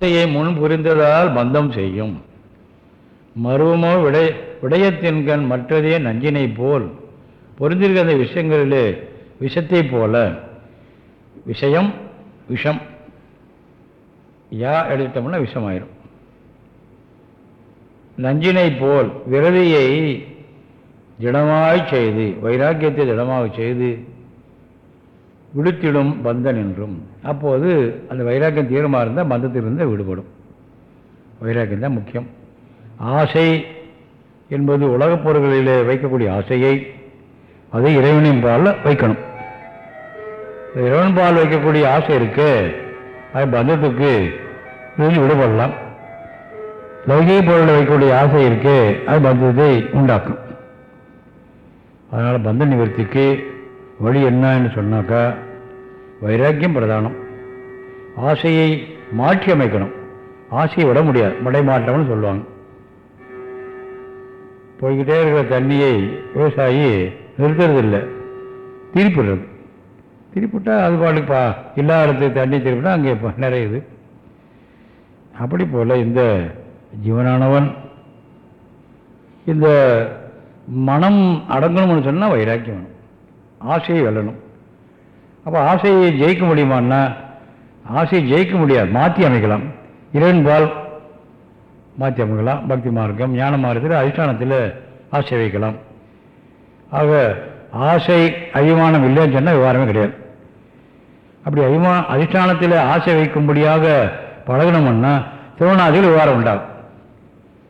ஆசையை முன் புரிந்ததால் பந்தம் செய்யும். மருவமோ விடை விடயத்தின்கண் மற்றதே நஞ்சினை போல். பொருந்திருக்கிற அந்த விஷயங்களிலே விஷத்தை போல. விஷயம் விஷம். யா எடுத்துட்டோம்னா விஷமாயிரும். நஞ்சினை போல் விரதியை திடமாய் செய்து வைராக்கியத்தை திடமாக செய்து விடுத்திடும் பந்தன் என்றும் அப்போது அந்த வைராக்கியம் தீவிரமாக இருந்தால் பந்தத்திலிருந்து விடுபடும். வைராக்கியம் தான் முக்கியம். ஆசை என்பது உலகப் பொருள்களில் வைக்கக்கூடிய ஆசையை அதை இறைவனின் பாலில் வைக்கணும். இறைவன் பால் வைக்கக்கூடிய ஆசை இருக்கு அது பந்தத்துக்கு இருந்து விடுபடலாம். லௌகிக பொருளில் வைக்கக்கூடிய ஆசை இருக்கு அது பந்தத்தை உண்டாக்கும். அதனால் பந்த நிவர்த்திக்கு வழி என்னன்னு சொன்னாக்கா வைராக்கியம் பிரதானம். ஆசையை மாற்றி அமைக்கணும் ஆசையை விட முடியாது. மடை மாற்றம்னு சொல்லுவாங்க. போய்கிட்டே இருக்கிற தண்ணியை விவசாயி நிறுத்துறதில்லை. திருப்பிடுறது. திருப்பிட்டால் அது பாட்டுக்கு பா இல்லாத இடத்துக்கு தண்ணி திருப்பினா அங்கே இப்போ நிறையுது. அப்படி போல் இந்த ஜீவனானவன் இந்த மனம் அடங்கணும்னு சொன்னால் வைராக்கியம் வேணும். ஆசையை வெல்லணும். அப்போ ஆசையை ஜெயிக்க முடியுமான்னா ஆசையை ஜெயிக்க முடியாது மாற்றி அமைக்கலாம். இறைவன்பால் மாற்றி அமைக்கலாம் பக்தி மார்க்கம் ஞான மார்க்கத்தில் அதிஷ்டானத்தில் ஆசை வைக்கலாம். ஆக ஆசை அபிமானம் இல்லைன்னு சொன்னால் விவகாரமே கிடையாது. அப்படி அபிமா அதிஷ்டானத்தில் ஆசை வைக்கும்படியாக பழகணும்னா திருவண்ணாதியில் விவகாரம் உண்டாகும்.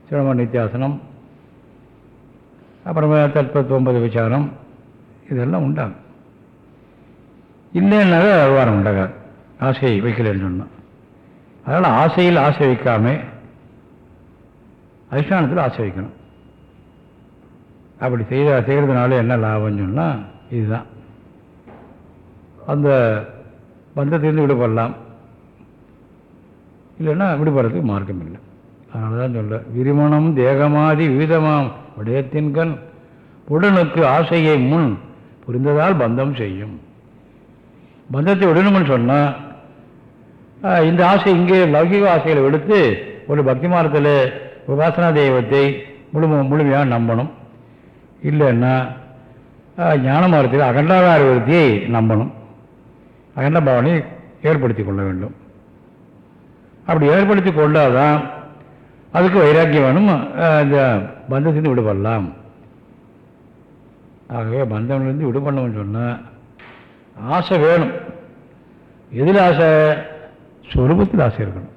சிரம நித்தியாசனம் அப்புறமே தற்பொம்பது விசாரம் இதெல்லாம் உண்டாகும். இல்லைன்னாக விவகாரம் உண்டாகாது ஆசையை வைக்கலன்னு சொன்னால் அதனால் ஆசையில் ஆசை வைக்காம அதிஷ்டானத்தில் ஆசை வைக்கணும். அப்படி செய்த செய்கிறதுனால என்ன லாபம்னு சொன்னால் இதுதான். அந்த பந்தத்திலிருந்து விடுபடலாம். இல்லைன்னா விடுபடுறதுக்கு மார்க்கம் இல்லை. அதனால தான் சொல்ல விரிமணம் தேகமாதி விவிதமாம் விடயத்தின்கண் உடனுக்கு ஆசையை முன் புரிந்ததால் பந்தம் செய்யும். பந்தத்தை விடணும்னு சொன்னால் இந்த ஆசை இங்கே லௌகிக ஆசைகளை எடுத்து ஒரு பக்தி மார்க்கத்தில் உபாசனா தெய்வத்தை முழு முழுமையாக நம்பணும். இல்லைன்னா ஞான மார்க்கத்தில் அகண்டாதார விருத்தியை நம்பணும். அகண்ட பாவனை ஏற்படுத்தி கொள்ள வேண்டும். அப்படி ஏற்படுத்தி கொண்டாதான் அதுக்கு வைராக்கியம் வேணும் இந்த பந்தத்திலிருந்து விடுபடலாம். ஆகவே பந்தம்லேருந்து விடுபடணும்னு சொன்னால் ஆசை வேணும். எதில் ஆசை? சுரூபத்தில் ஆசை இருக்கணும்.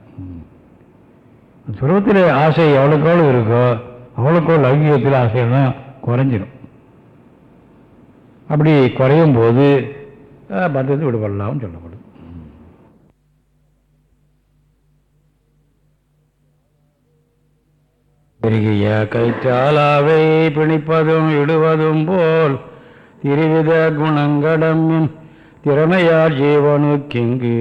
சுரூபத்தில் ஆசை எவ்வளோக்கோளவு இருக்கோ அவ்வளோக்கோ லௌகிகத்தில் ஆசையெல்லாம் குறைஞ்சிடும் அப்படி குறையும் போது பந்தத்தை விடுபடலாம்னு சொல்லப்படும். பெருகிய கைத்தாலாவை பிணிப்பதும் இடுவதும் போல் திருவித குணங்கடமின் திறமையார் ஜீவனுக்கிங்கு.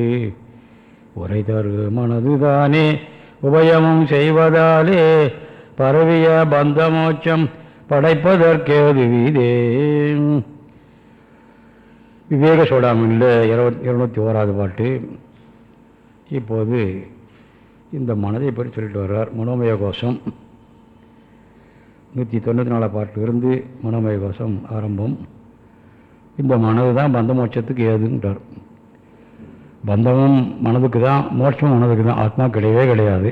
உரை தரு மனதுதானே உபயமும் செய்வதாலே பரவிய பந்தமோச்சம் படைப்பதற்கேது வீதே. விவேக சோடாமில் இருபத்தி இருநூத்தி ஓராது பாட்டு. இப்போது இந்த மனதை பற்றி சொல்லிட்டு வர்றார் மனோமய கோஷம். நூற்றி தொண்ணூற்றி நாலாம் பாட்டிலிருந்து மனோமய கோஷம் ஆரம்பம். இந்த மனது தான் பந்த மோட்சத்துக்கு ஏதுன்றார். பந்தமும் மனதுக்கு தான் மோட்சமும் மனதுக்கு தான் ஆத்மா கிடையவே கிடையாது.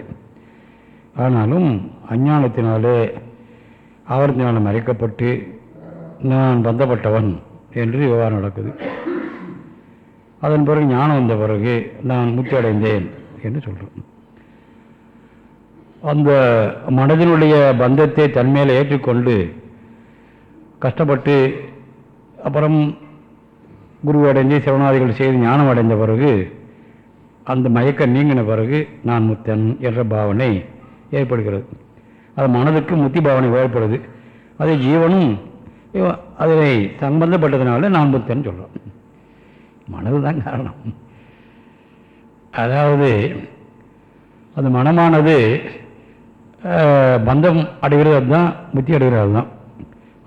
ஆனாலும் அஞ்ஞானத்தினாலே ஆவரத்தினால் மறைக்கப்பட்டு நான் பந்தப்பட்டவன் என்று விவகாரம் நடக்குது. அதன் பிறகு ஞானம் வந்த பிறகு நான் முத்தி அடைந்தேன் என்று சொல்கிறேன் அந்த மனதினுடைய பந்தத்தை தன்மையில் ஏற்றுக்கொண்டு கஷ்டப்பட்டு அப்புறம் குரு அடைஞ்சு சிவனாதிகள் செய்து ஞானம் அடைந்த பிறகு அந்த மயக்கம் நீங்கின பிறகு நான் முத்தன் என்ற பாவனை ஏற்படுகிறது. அது மனதுக்கு முத்தி பாவனை ஏற்படுது. அது ஜீவனும் அதனை சம்பந்தப்பட்டதுனால நான் முத்தன் சொல்கிறோம் மனது தான் காரணம். அதாவது அந்த மனமானது பந்தம் அடைகிறது தான் முத்தி அடைகிறது தான்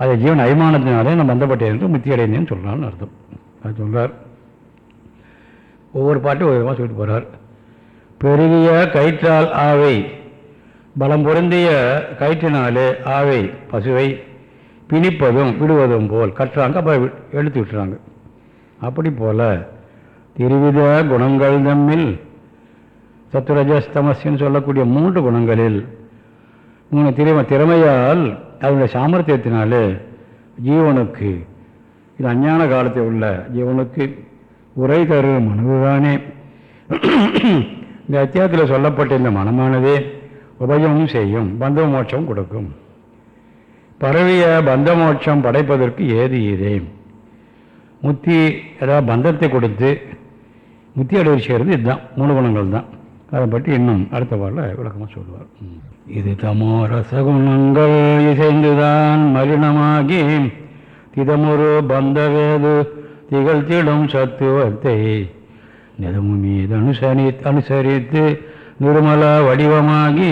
அதை ஜீவன் அபிமானத்தினாலே நான் பந்தப்பட்டேன் என்று முத்தி அடைந்தேன்னு சொல்கிறான்னு அர்த்தம். அது சொல்கிறார் ஒவ்வொரு பாட்டும் ஒரு விதமாக சொல்லிட்டு போகிறார் பெருகிய கயிற்றால் ஆவை பலம் பொருந்திய கயிற்றினாலே ஆவை பசுவை பிணிப்பதும் விடுவதும் போல் கட்டுறாங்க அப்போ எடுத்து விட்டுறாங்க. அப்படி போல் திருவித குணங்கள் தம்மில் சத்துரஜஸ்தமஸ்ன்னு சொல்லக்கூடிய மூன்று குணங்களில் மூணு திறமை திறமையால் அதனுடைய சாமர்த்தியத்தினாலே ஜீவனுக்கு இது அஞ்ஞான காலத்தில் உள்ள ஜீவனுக்கு உரை தரு மனதுதானே. இந்த அத்தியாயத்தில் சொல்லப்பட்ட இந்த மனமானதே உபயமும் செய்யும் பந்த மோட்சம் கொடுக்கும். பரவிய பந்த மோட்சம் படைப்பதற்கு ஏது இதே? முத்தி ஏதாவது பந்தத்தை கொடுத்து முத்தி அடைவு செய்கிறது இதுதான் மூணு குணங்கள் தான் அதை பற்றி இன்னும் அடுத்த வாரில் விளக்கமாக சொல்லுவார். இது தமோ ரசகுணங்கள் இசைந்துதான் மலினமாகி திதமொரு பந்தவேது திகழ்த்திடும் சத்துவத்தை நிதமு மீது அனுசரி அனுசரித்து நிருமல வடிவமாகி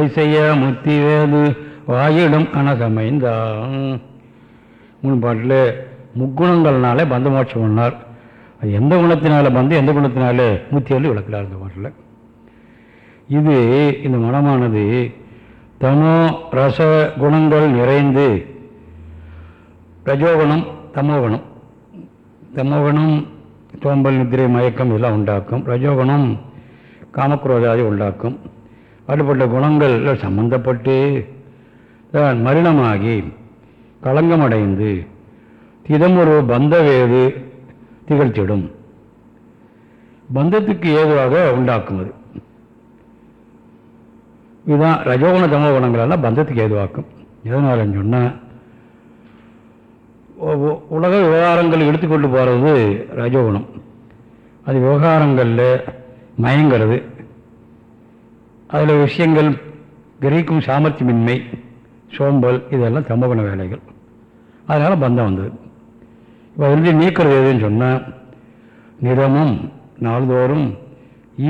ஐசைய முத்தி வேது வாயிடும் அனசமைந்தான் முன்பாட்டில் முக்குணங்கள்னாலே பந்த பண்ணார். எந்த குணத்தினால பந்து எந்த குணத்தினால முத்தியல் விளக்கிறார் இந்த பாட்டில். இது இந்த மனமானது தமோ ரச குணங்கள் நிறைந்து ரஜோகுணம் தமோகுணம் தமோகுணம் சோம்பல் நித்திரை மயக்கம் இதெல்லாம் உண்டாக்கும். ரஜோகுணம் காமக்ரோதாதி உண்டாக்கும். அப்படிப்பட்ட குணங்கள் சம்பந்தப்பட்டு தான் மரணமாகி களங்கமடைந்து திதமொரு பந்த வேது திகழ்த்திடும் பந்தத்துக்கு ஏதுவாக உண்டாக்கும் அது இதுதான் ரஜோகுண தமோ குணங்களெல்லாம் பந்தத்துக்கு ஏதுவாக்கும். எதனாலன்னு சொன்னால் உலக விவகாரங்கள் எடுத்துக்கொண்டு போகிறது ரஜோகுணம். அது விவகாரங்களில் மயங்கிறது. அதில் விஷயங்கள் கிரகிக்கும் சாமர்த்தியமின்மை சோம்பல் இதெல்லாம் தமகுண வேலைகள். அதனால் பந்தம் வந்தது. இப்போ அதிலிருந்து நீக்கிறது எதுன்னு சொன்னால் நிறமும் நாள்தோறும்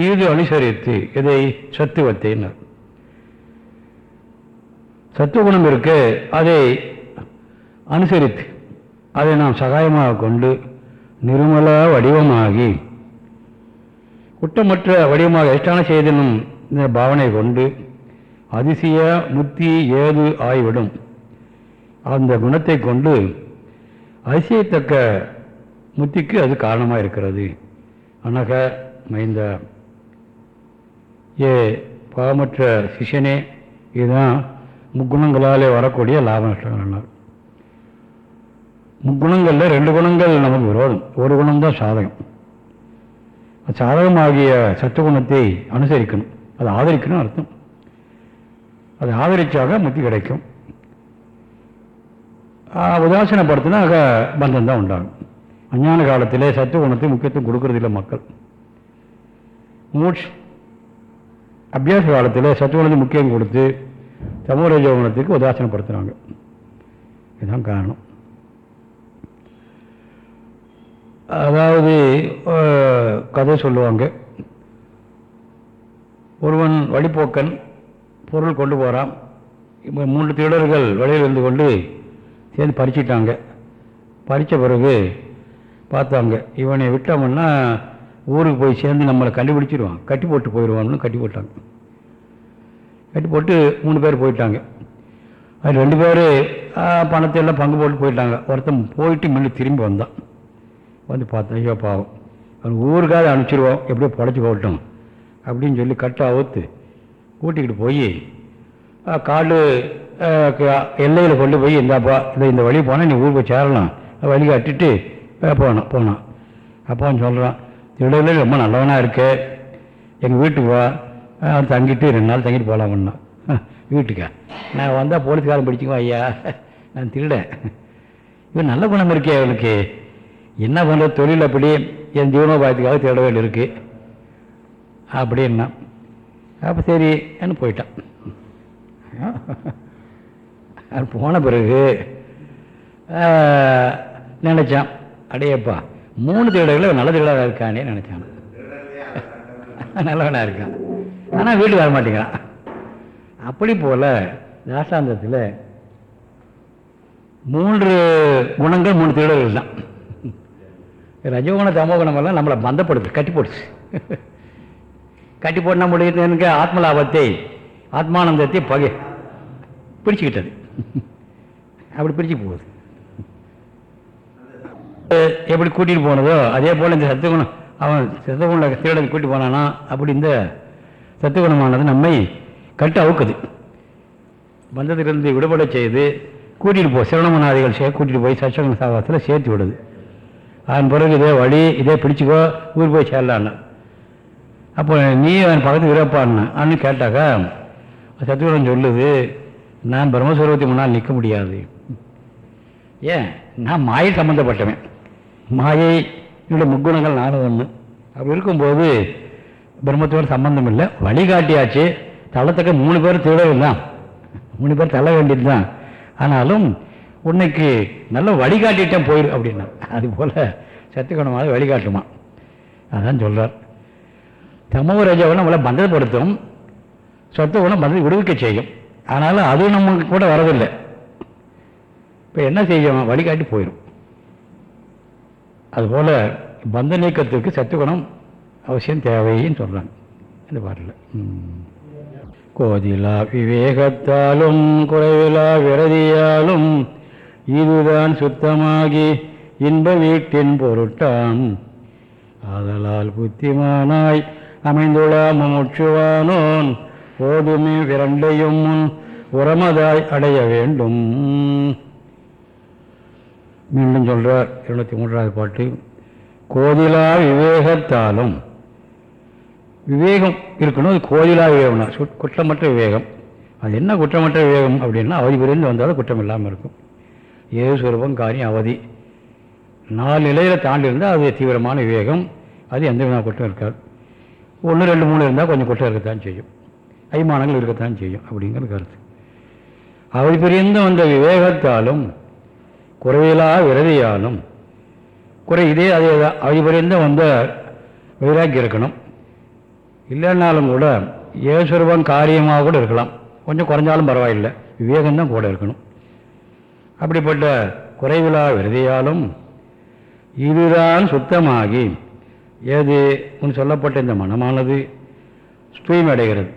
ஈது அனுசரித்து இதை சத்துவத்தைன்னார் சத்துவகுணம் இருக்கு அதை அனுசரித்து அதை நாம் சகாயமாக கொண்டு நிருமல வடிவமாகி குற்றமற்ற வடிவமாக அதிஷ்டான செய்தனும் இந்த பாவனை கொண்டு அதிசய முத்தி ஏது ஆய்விடும். அந்த குணத்தை கொண்டு அதிசயத்தக்க முத்திக்கு அது காரணமாக இருக்கிறது. அனக மைந்த ஏ பாவமற்ற சிஷனே இதுதான் முக்குணங்களாலே வரக்கூடிய லாப நஷ்டங்கள் முக்குணங்களில் ரெண்டு குணங்கள் நமக்கு விரோதம். ஒரு குணம்தான் சாதகம். சாதகமாகிய சத்துவகுணத்தை அனுசரிக்கணும். அதை ஆதரிக்கணும் அர்த்தம். அதை ஆதரிச்சாக முத்தி கிடைக்கும். உதாசீனப்படுத்தினாக பந்தம் தான் உண்டாகும். அஞ்ஞான காலத்திலே சத்துவகுணத்தை முக்கியத்துவம் கொடுக்கறதில்லை மக்கள். மூட்ஸ் அபியாச காலத்தில் சத்துவகுணத்தை முக்கியம் கொடுத்து சமூகரஜ உதாசனப்படுத்துகிறாங்க இதுதான் காரணம். அதாவது கதை சொல்லுவாங்க. ஒருவன் வழிபோக்கன் பொருள் கொண்டு போகிறான் இப்போ மூன்று திருடர்கள் வழியில் இருந்து கொண்டு சேர்ந்து பறிச்சிட்டாங்க. பறித்த பிறகு பார்த்தாங்க இவனை விட்டோம்னா ஊருக்கு போய் சேர்ந்து நம்மளை கண்டுபிடிச்சிடுவான் கட்டி போட்டு போயிடுவான்னு கட்டி போட்டாங்க. கட்டி போட்டு மூணு பேர் போயிட்டாங்க. அது ரெண்டு பேர் பணத்தை எல்லாம் பங்கு போட்டு போயிட்டாங்க. ஒருத்தன் போயிட்டு முன்னே திரும்பி வந்தான். வந்து பார்த்தேன் ஐயோ பாவம். அவன் ஊருக்காக அனுப்பிச்சிடுவோம் எப்படியோ பொழைச்சி போகட்டும் அப்படின்னு சொல்லி கட்டை அவுத்து கூட்டிக்கிட்டு போய் காடு எல்லையில் கொண்டு போய் இந்தாப்பா இந்த இந்த வழி போனால் நீ ஊருக்கு சேரலாம். வழி கட்டிட்டு போனோம் போனான் அப்போ சொல்கிறான் திருடவில் ரொம்ப நல்லவனாக இருக்கு. எங்கள் வீட்டுக்கு வா. அவன் தங்கிட்டு ரெண்டு நாள் தங்கிட்டு போகலாம்னா. வீட்டுக்கா. நான் வந்தால் போலீஸ்காரன் பிடிச்சிக்குவோம் ஐயா. நான் திருடேன். இவன் நல்ல குணம் இருக்கே அவளுக்கு என்ன பண்ணுறது தொழில் அப்படி. என் ஜீவனோபாயத்துக்காக தேட வேண்டியிருக்கு. அப்படின்னா அப்போ சரி என்ன போயிட்டான். அது போன பிறகு நினச்சான். அடையப்பா மூணு திருடர்களை நல்ல திருடாக இருக்கானே நினச்சான். நல்லவனாக இருக்கான். ஆனால் வீட்டுக்கு வர மாட்டேங்கிறான். அப்படி போல் தாசாந்தத்தில் மூன்று குணங்கள் மூணு திருடர்கள் தான். ரஜகுண தமோகுணம் எல்லாம் நம்மளை பந்தப்படுத்து கட்டி போடுச்சு கட்டி போடனா முடியுது எனக்கு ஆத்மலாபத்தை ஆத்மானந்தத்தை பகை பிடிச்சிக்கிட்டது. அப்படி பிரிச்சு போகுது. எப்படி கூட்டிகிட்டு போனதோ அதே போல் இந்த சத்துகுணம் அவன் சத்துகுண திருடன் கூட்டி போனானா அப்படி இந்த சத்துவகுணமானது நம்மை கட்டு அவுக்குது. பந்தத்திலிருந்து விடுபட செய்து கூட்டிகிட்டு போ சிரவணமனாதிகள் சே கூட்டிகிட்டு போய் சச்சகன சாகத்தில் சேர்த்து விடுது. அதன் பிறகு இதே வழி இதே பிடிச்சிக்கோ ஊர் போய் சேரலான்னு. அப்போ நீ அவன் பக்கத்து விரப்பான்னு அன்னு கேட்டாக்கா சத்துகுணம் சொல்லுது நான் பிரம்மஸ்வரூபத்தை முன்னால் நிற்க முடியாது. ஏன்? நான் மாயை சம்மந்தப்பட்டவன் மாயை என்னுடைய முக்குணங்கள் நானும் ஒன்று அப்படி இருக்கும்போது பிரம்மத்தோடு சம்பந்தம் இல்லை வழிகாட்டியாச்சு. தள்ளத்தக்க மூணு பேர் திருடர்கள் தான் மூணு பேர் தள்ள வேண்டியது தான். ஆனாலும் உன்னைக்கு நல்ல வழிகாட்டிட்டேன் போயிரு அப்படின்னா. அது போல் சத்துக்குணமாக வழிகாட்டுமா. அதான் சொல்கிறார் தமோ ரஜாவை நம்மளை பந்தப்படுத்தும். சொத்தை குணம் பந்தத்தை விடுவிக்க செய்யும். ஆனாலும் அதுவும் நம்மளுக்கு கூட வரதில்லை. இப்போ என்ன செய்யும்? வழிகாட்டி போயிடும் அதுபோல் பந்த நீக்கத்துக்கு சத்துக்குணம் அவசியம் தேவைன்னு சொல்கிறாங்க இந்த பாட்டில். கோதிலா விவேகத்தாலும் குறைவிலா விரதியாலும் இதுதான் சுத்தமாகி இன்ப வீட்டின் பொருட்டான் ஆதலால் புத்திமானாய் அமைந்துள்ள முமுட்சுவானோன் போதுமே விரண்டையும் உரமதாய் அடைய வேண்டும். மீண்டும் சொல்கிறார் இருநூத்தி மூன்றாவது பாட்டு. கோதிலா விவேகத்தாலும் விவேகம் இருக்கணும். அது கோதிலா விவேகம்னா குற்றமற்ற விவேகம். அது என்ன குற்றமற்ற விவேகம் அப்படின்னா அவதி புரிந்து வந்தாலும் குற்றம் இல்லாமல் இருக்கும். ஏது சுரூபம் காரியம் அவதி. நாலு நிலையில் தாண்டி இருந்தால் அது தீவிரமான விவேகம். அது எந்த விதமான குற்றம் இருக்காது. ஒன்று ரெண்டு மூணு இருந்தால் கொஞ்சம் குற்றம் இருக்கத்தான் செய்யும். அய்மானங்கள் இருக்கத்தான் செய்யும் அப்படிங்கிற கருத்து. அவதி பிரிந்து வந்த விவேகத்தாலும் குறைவிலா விரதியாலும் குறை இதே அதே தான். அவதி பிரிந்து வந்த வைராக்கியம் இருக்கணும். இல்லைன்னாலும் கூட ஏசுருவன் காரியமாக கூட இருக்கலாம். கொஞ்சம் குறைஞ்சாலும் பரவாயில்லை. விவேகம்தான் கூட இருக்கணும். அப்படிப்பட்ட குறைவிலா விரதியாலும் இதுதான் சுத்தமாகி ஏது முன் சொல்லப்பட்ட இந்த மனமானது? தூய்மை அடைகிறது.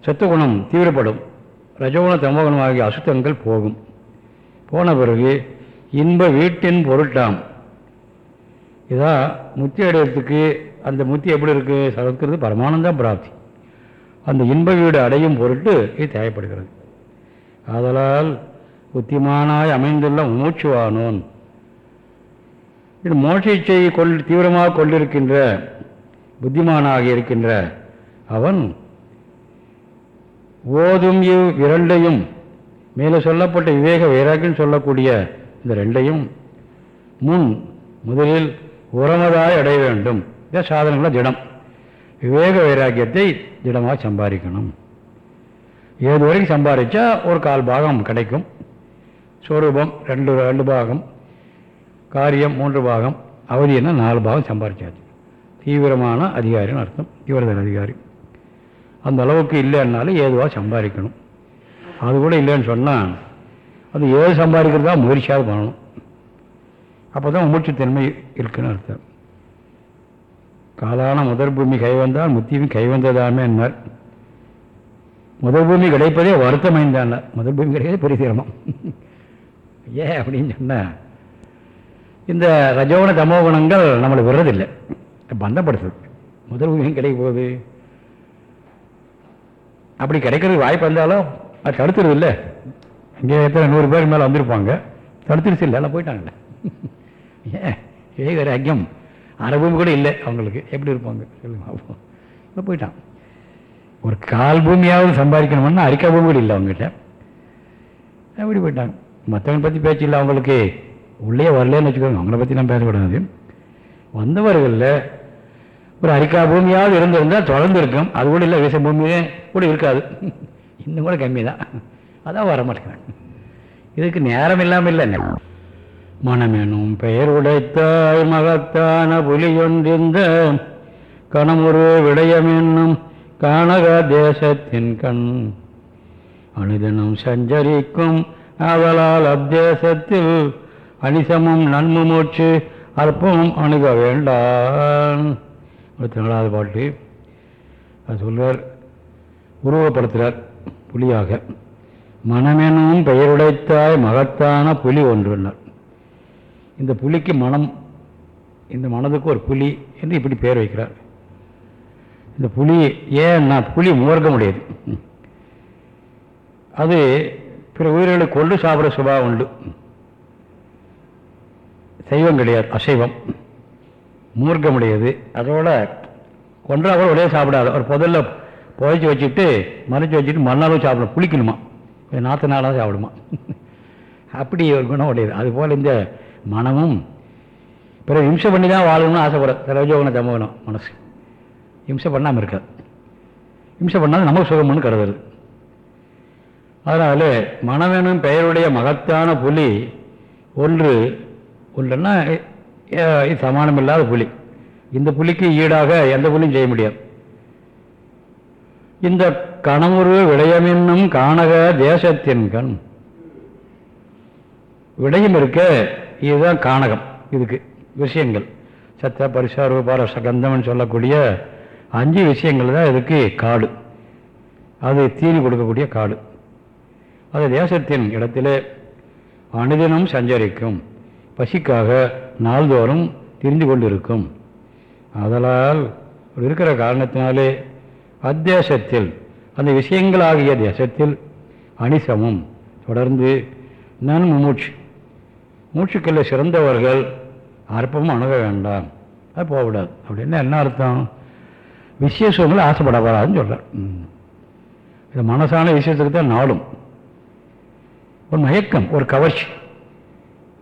சத்துகுணம் தீவிரப்படும். ரஜகுண தமோகுணம் ஆகிய அசுத்தங்கள் போகும். போன பிறகு இன்ப வீட்டின் பொருட்டாம் இதான் முத்தி அடையிறதுக்கு அந்த முத்தி எப்படி இருக்கு? சரத்கிறது பரமானந்தான் பிராப்தி. அந்த இன்ப வீடு அடையும் பொருட்டு இது தேவைப்படுகிறது. ஆதலால் புத்திமானாய் அமைந்துள்ள மூச்சுவானோன் இது மோட்சை கொள் தீவிரமாக கொண்டிருக்கின்ற புத்திமானாக இருக்கின்ற அவன் ஓதும் இவ் இரண்டையும் மேலே சொல்லப்பட்ட விவேக வைராக்கியம் சொல்லக்கூடிய இந்த ரெண்டையும் முன் முதலில் உரமதாய் அடைய வேண்டும். இதான் சாதனங்கள திடம். விவேக வைராக்கியத்தை திடமாக சம்பாதிக்கணும். ஏது வரைக்கும் சம்பாதிச்சா ஒரு கால் பாகம் கிடைக்கும். ஸ்வரூபம் ரெண்டு ரெண்டு பாகம். காரியம் மூன்று பாகம். அவதினா நாலு பாகம் சம்பாதிச்சாச்சு. தீவிரமான அதிகாரின்னு அர்த்தம். தீவிரதன அதிகாரி. அந்த அளவுக்கு இல்லைன்னாலும் ஏதுவாக சம்பாதிக்கணும். அது கூட இல்லைன்னு சொன்னால் அது ஏது சம்பாதிக்கிறதா முயற்சியாக பண்ணணும். அப்போ தான் மூச்சுத்தன்மை இருக்குன்னு அர்த்தம். காலான முதற் பூமி கைவந்தால் முத்தியும் கைவந்ததாமே என்னார் முதல் பூமி கிடைப்பதே வருத்தமைந்தான் முதல் பூமி கிடைக்கிறது பெரிய சிரமம். ஏன் அப்படின்னு சொன்னால் இந்த ரஜோன தமோ குணங்கள் நம்மளை விடுறதில்லை. பந்தப்படுத்துது. முதல் பூமியும் கிடைக்க போகுது? அப்படி கிடைக்கிறதுக்கு வாய்ப்பு வந்தாலும் அது தடுத்துருது இல்லை. இங்கே எத்தனை நூறு பேர் மேலே வந்திருப்பாங்க. தடுத்துருச்சு இல்லை எல்லாம் போயிட்டாங்கல்ல. ஏன்? ஏகர அனுபவம் கூட இல்லை அவங்களுக்கு. எப்படி இருப்பாங்க? சொல்லுங்க அப்போ. இல்லை போயிட்டான். ஒரு கால் பூமியாவது சம்பாதிக்கணும்னா அரிக்கா பூமி கூட இல்லை அவங்ககிட்ட. அப்படி போயிட்டாங்க. மற்றவங்க பற்றி பேச்சு இல்லை அவங்களுக்கு. உள்ளே வரலன்னு வச்சுக்கோங்க. அவங்கள பற்றி நான் பேசக்கூடாது. வந்தவர்களில் ஒரு அரிக்கா பூமியாவது இருந்திருந்தால் தொடர்ந்து இருக்கும். அது கூட இல்லை விச பூமியே கூட இருக்காது. இன்னும் கூட கம்மி தான் அதான் வர மாட்டேங்கிறாங்க இதுக்கு நேரம் இல்லாமல் இல்லை. மனமெனும் பெயர் உடைத்தாய் மகத்தான புலியொன்றிந்த கணமுரு விடயமென்னும் கானக தேசத்தின் கண். அனுதினம் சஞ்சரிக்கும் ஆதலால் அத்தேசத்தில் அனிசமும் நன்மு மூச்சு அற்பமும் அணுக வேண்டாம் இருபத்தி நாலாவது பாட்டு. அது சொல்வார் உருவப்படுத்துகிறார் புலியாக. மனமெனும் பெயருடைத்தாய் மகத்தான புலி ஒன்றுனர் இந்த புலிக்கு மனம் இந்த மனதுக்கு ஒரு புலி என்று இப்படி பேர் வைக்கிறார். இந்த புலி ஏன்னா புலி முகர்க்க முடியாது. அது பிற உயிர்களை கொண்டு சாப்பிட்ற சுபாவம் உண்டு. சைவம் கிடையாது அசைவம். மூர்க்க முடியாது. அதோட கொன்றா கூட உடனே சாப்பிடாது ஒரு புதல்ல புதைச்சி வச்சுட்டு மறைச்சி வச்சுட்டு மறுநாளும் சாப்பிடணும். புளிக்கணுமா? நாற்று நாளாக சாப்பிடுமா? அப்படி ஒரு குணம் உடையது. அதுபோல் இந்த மனமும். பிறகு இம்சை பண்ணி தான் வாழணும்னு ஆசைப்படுற ரஜோகுண தமோகுணம் மனசு. இம்சை பண்ணாமல் இருக்காது இம்சை பண்ணால் நமக்கு சுகம்னு கருதுறது. அதனால் மனமெனும் பெயருடைய மகத்தான புலி ஒன்று ஒன்றுன்னா இது சமானம் இல்லாத புலி. இந்த புலிக்கு ஈடாக எந்த புலியும் செய்ய முடியாது. இந்த கணமுரு விடயமென்னும் காணக தேசத்தின் கண். விடயம் இருக்க இதுதான் காணகம் இதுக்கு விஷயங்கள். சத்த பரிசா ரூபார சகந்தம்னு சொல்லக்கூடிய அஞ்சு விஷயங்கள் தான் இதுக்கு காடு. அது தீனி கொடுக்கக்கூடிய காடு. அது தேசத்தின் இடத்திலே அனுதினம் சஞ்சரிக்கும். பசிக்காக நாள்தோறும் திரிந்து கொண்டிருக்கும். அதனால் இருக்கிற காரணத்தினாலே அத்தேசத்தில் அந்த விஷயங்களாகிய தேசத்தில் அனிசமும் தொடர்ந்து நன் மூச்சு மூச்சுக்களில் சிறந்தவர்கள் அற்பமும் அணுக வேண்டாம். அது போகக்கூடாது. அப்படின்னா என்ன அர்த்தம்? விசேஷங்களை ஆசைப்படக்கூடாதுன்னு சொல்கிறார் இது மனசான விஷயத்துக்கு தான் நாளும் ஒரு மயக்கம் ஒரு கவர்ச்சி.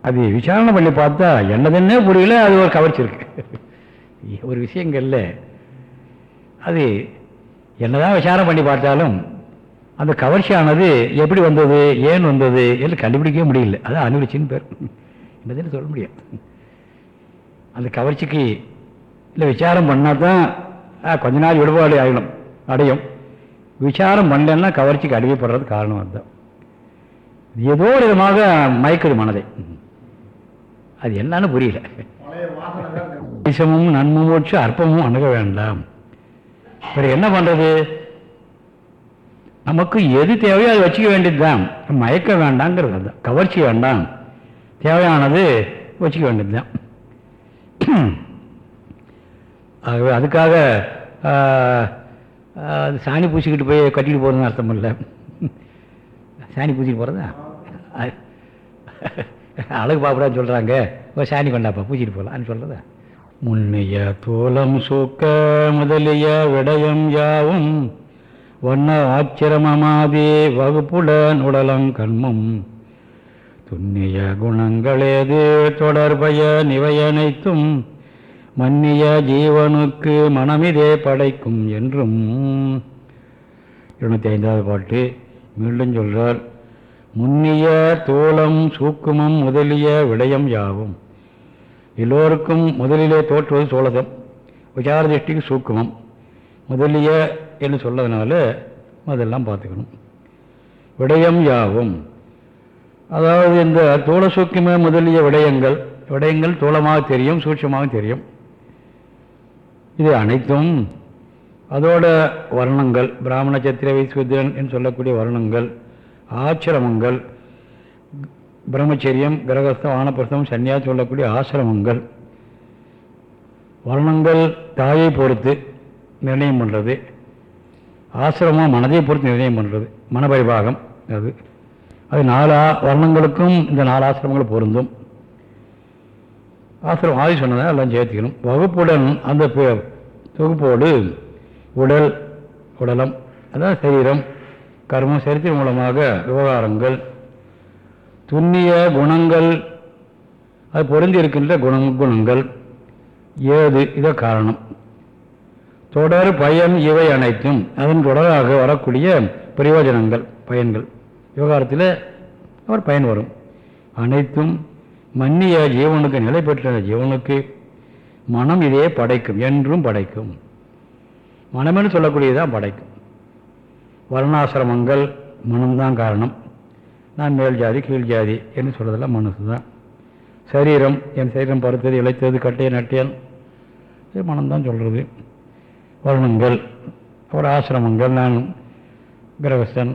அது விசாரணை பண்ணி பார்த்தா என்னதுன்னே புரியல அது ஒரு கவர்ச்சி இருக்கு. ஒரு விஷயங்கள்ல அது என்னதான் விசாரணை பண்ணி பார்த்தாலும் அந்த கவர்ச்சியானது எப்படி வந்தது ஏன் வந்தது எல்லாம் கண்டுபிடிக்கவே முடியல. அது அனுபவிச்சின்னு பேர். என்னதுன்னு சொல்ல முடியாது. அந்த கவர்ச்சிக்கு இல்லை விசாரம் பண்ணால் தான் கொஞ்ச நாள் விடுபாடு ஆகணும் அடையும். விசாரம் பண்ணலன்னா கவர்ச்சிக்கு அடிமைப்படுறது காரணம் அதுதான். ஏதோ ஒரு விதமாக மயக்குது மனதை. அது என்னன்னு புரியல. விஷமும் நன்மூச்சு அற்பமும் அணுக வேண்டாம். பிறகு என்ன பண்ணுறது நமக்கு எது தேவையோ அதை வச்சுக்க வேண்டியது தான் மயக்க வேண்டாங்கிறது தான் கவர்ச்சி வேண்டாம். தேவையானது வச்சுக்க வேண்டியது தான் ஆகவே அதுக்காக சாணி பூசிக்கிட்டு போய் கட்டிட்டு போகிறதுன்னு அர்த்தம் இல்லை. சாணி பூசிட்டு போகிறதா அழகு பாப்படான்னு சொல்கிறாங்க ஓ சாணி கொண்டாப்பா பூச்சிட்டு போகலான்னு சொல்கிறதா முன்னைய தோலம் சூக்க முதலிய விடயம் யாவும் வண்ண ஆச்சிரமமாதி வகுப்புடன் உடலம் கண்மம். துண்ணிய குணங்களேது தொடர்பய நிவையனைத்தும் மன்னிய ஜீவனுக்கு மனமிதே படைக்கும் என்றும். இருநூத்தி ஐந்தாவது பாட்டு மீண்டும் சொல்றார் முன்னிய தோளம் சூக்குமம் முதலிய விடயம் யாவும்? எல்லோருக்கும் முதலிலே தோற்றுவது சோழதம் விசார திருஷ்டிக்கு சூக்குமம் முதலிய என்று சொல்லதுனால அதெல்லாம் பார்த்துக்கணும். விடயம் யாவும்? அதாவது இந்த தோள சூக்கியமே முதலிய விடயங்கள் விடயங்கள் தோளமாக தெரியும் சூட்சமாக தெரியும். இது அனைத்தும் அதோட வர்ணங்கள் பிராமண சத்திர வைஸ்வத்திரன் என்று சொல்லக்கூடிய வர்ணங்கள் ஆச்சிரமங்கள் பிரம்மச்சரியம் கிரகஸ்தம் ஆனப்பிரஸ்தம் சன்னியாசி சொல்லக்கூடிய ஆசிரமங்கள். வர்ணங்கள் தாயை பொறுத்து நிர்ணயம் பண்ணுறது ஆசிரமம் மனதை பொறுத்து நிர்ணயம் பண்ணுறது மனபரிபாகம். அது. அது நாலா வர்ணங்களுக்கும் இந்த நாலு ஆசிரமங்கள் பொருந்தும். ஆசிரமம் ஆதி சொன்னதான் எல்லாம் சேர்த்துக்கணும். வகுப்புடன் அந்த தொகுப்போடு உடல் உடலம் அதான் சரீரம் கர்மம் சரித்திர மூலமாக விவகாரங்கள் துண்ணிய குணங்கள் அது பொருந்தி இருக்கின்ற குணங்கள் ஏது இதை காரணம். தொடர் பயன் இவை அனைத்தும் அதன் தொடராக வரக்கூடிய பிரயோஜனங்கள் பயன்கள். விவகாரத்தில் அவர் பயன் வரும். அனைத்தும் மன்னிய ஜீவனுக்கு நிலை பெற்ற ஜீவனுக்கு மனம் இதே படைக்கும் என்றும் படைக்கும். மனமென்று சொல்லக்கூடியதான் படைக்கும். வர்ணாசிரமங்கள் மனம்தான் காரணம். நான் மேல் ஜாதி கீழ் ஜாதி என்று சொல்கிறதெல்லாம் மனசு தான் சரீரம் என் சரீரம் பருத்தது இழைத்தது கட்டையை நட்டியல் இது மனம்தான் சொல்கிறது வர்ணங்கள் அப்புறம் ஆசிரமங்கள் நான் கிரகஸ்தன்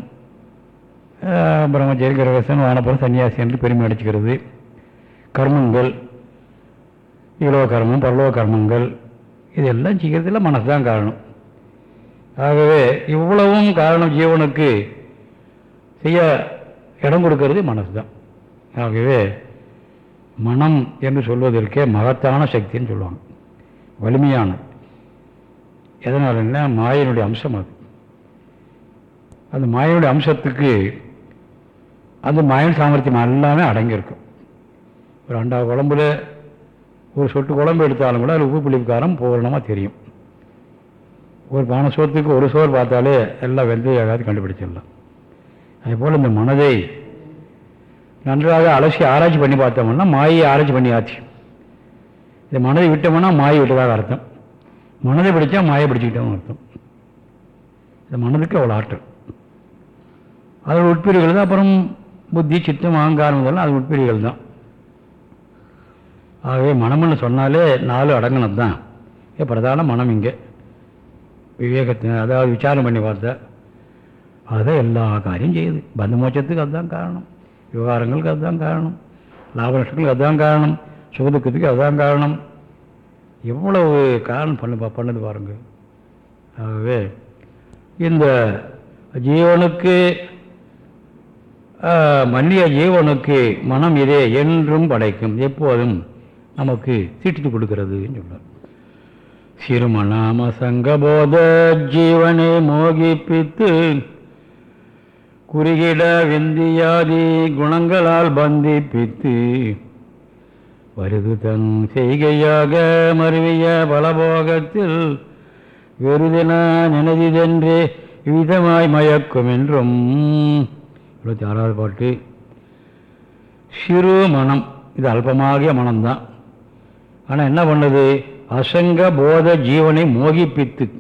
பிரம்மச்சேரி கிரகஸ்தன் வானப்புறம் சன்னியாசி என்று பெருமை அடிச்சுக்கிறது. கர்மங்கள் இவ்வளோ கர்மம் பரலோக கர்மங்கள் இதெல்லாம் செய்கிறதுல மனசு தான் காரணம். ஆகவே இவ்வளவும் காரணம் ஜீவனுக்கு செய்ய இடம் கொடுக்கறது மனசு தான் ஆகவே மனம் என்று சொல்வதற்கே மகத்தான சக்தின்னு சொல்லுவாங்க. வலிமையான. எதனாலன்னா மாயினுடைய அம்சம் அது. அந்த மாயினுடைய அம்சத்துக்கு அந்த மாயின் சாமர்த்தியம் எல்லாமே அடங்கியிருக்கும். ஒரு ரெண்டாவது குழம்புல ஒரு சொட்டு குழம்பு எடுத்தாலும் கூட அதில் உப்பு புளிப்புக்காரம் பூரணமாக தெரியும். ஒரு பான சோத்துக்கு ஒரு சோறு பார்த்தாலே எல்லாம் வெந்தயாகாது கண்டுபிடிச்சிடலாம். அதேபோல் இந்த மனதை நன்றாக அலசி ஆராய்ச்சி பண்ணி பார்த்தோம்னா மாயை ஆராய்ச்சி பண்ணி ஆச்சு இந்த மனதை விட்டோம்னா மாயை விட்டதாக அர்த்தம். மனதை பிடிச்சா மாயை பிடிச்சிக்கிட்டோம் அர்த்தம். இந்த மனதுக்கு அவ்வளோ ஆற்றல். அதோட உட்பிரிவுகள் தான். அப்புறம் புத்தி சித்தம் அகங்காரம் இதெல்லாம் அது உட்பிரிவுகள் தான். ஆகவே மனம்னு சொன்னாலே நாலு அடங்கினது தான். ஏ பிரதான மனம் இங்கே. விவேகத்தின் அதாவது விசாரம் பண்ணி பார்த்தா அதுதான் எல்லா காரியம் செய்யுது. பந்த மோட்சத்துக்கு அதுதான் காரணம். விவகாரங்களுக்கு அதுதான் காரணம். லாப நஷ்டங்களுக்கு அதுதான் காரணம். சுகதுக்கத்துக்கு அதுதான் காரணம். எவ்வளவு காரணம் பண்ணு பண்ணது பாருங்க. ஆகவே இந்த ஜீவனுக்கு ஆஹ், மன்னிய ஜீவனுக்கு மனம் இதே என்றும் படைக்கும் எப்போதும் நமக்கு தீட்டித்து கொடுக்கிறதுன்னு சொல்றார் சிறுமணாம சங்கபோத ஜீவனை மோகிப்பித்து குறுகிட விந்தியாதி குணங்களால் பந்திப்பித்து வருது தன் செய்கையாக மருவிய பலபோகத்தில் வெறுதென நினைதென்றே விதமாய் மயக்கும் என்றும். இருபத்தி ஆறாவது பாட்டு. சிறு மனம் இது அல்பமாகிய மனம்தான் ஆனால் என்ன பண்ணுது? அசங்க போத ஜீவனை மோகிப்பித்து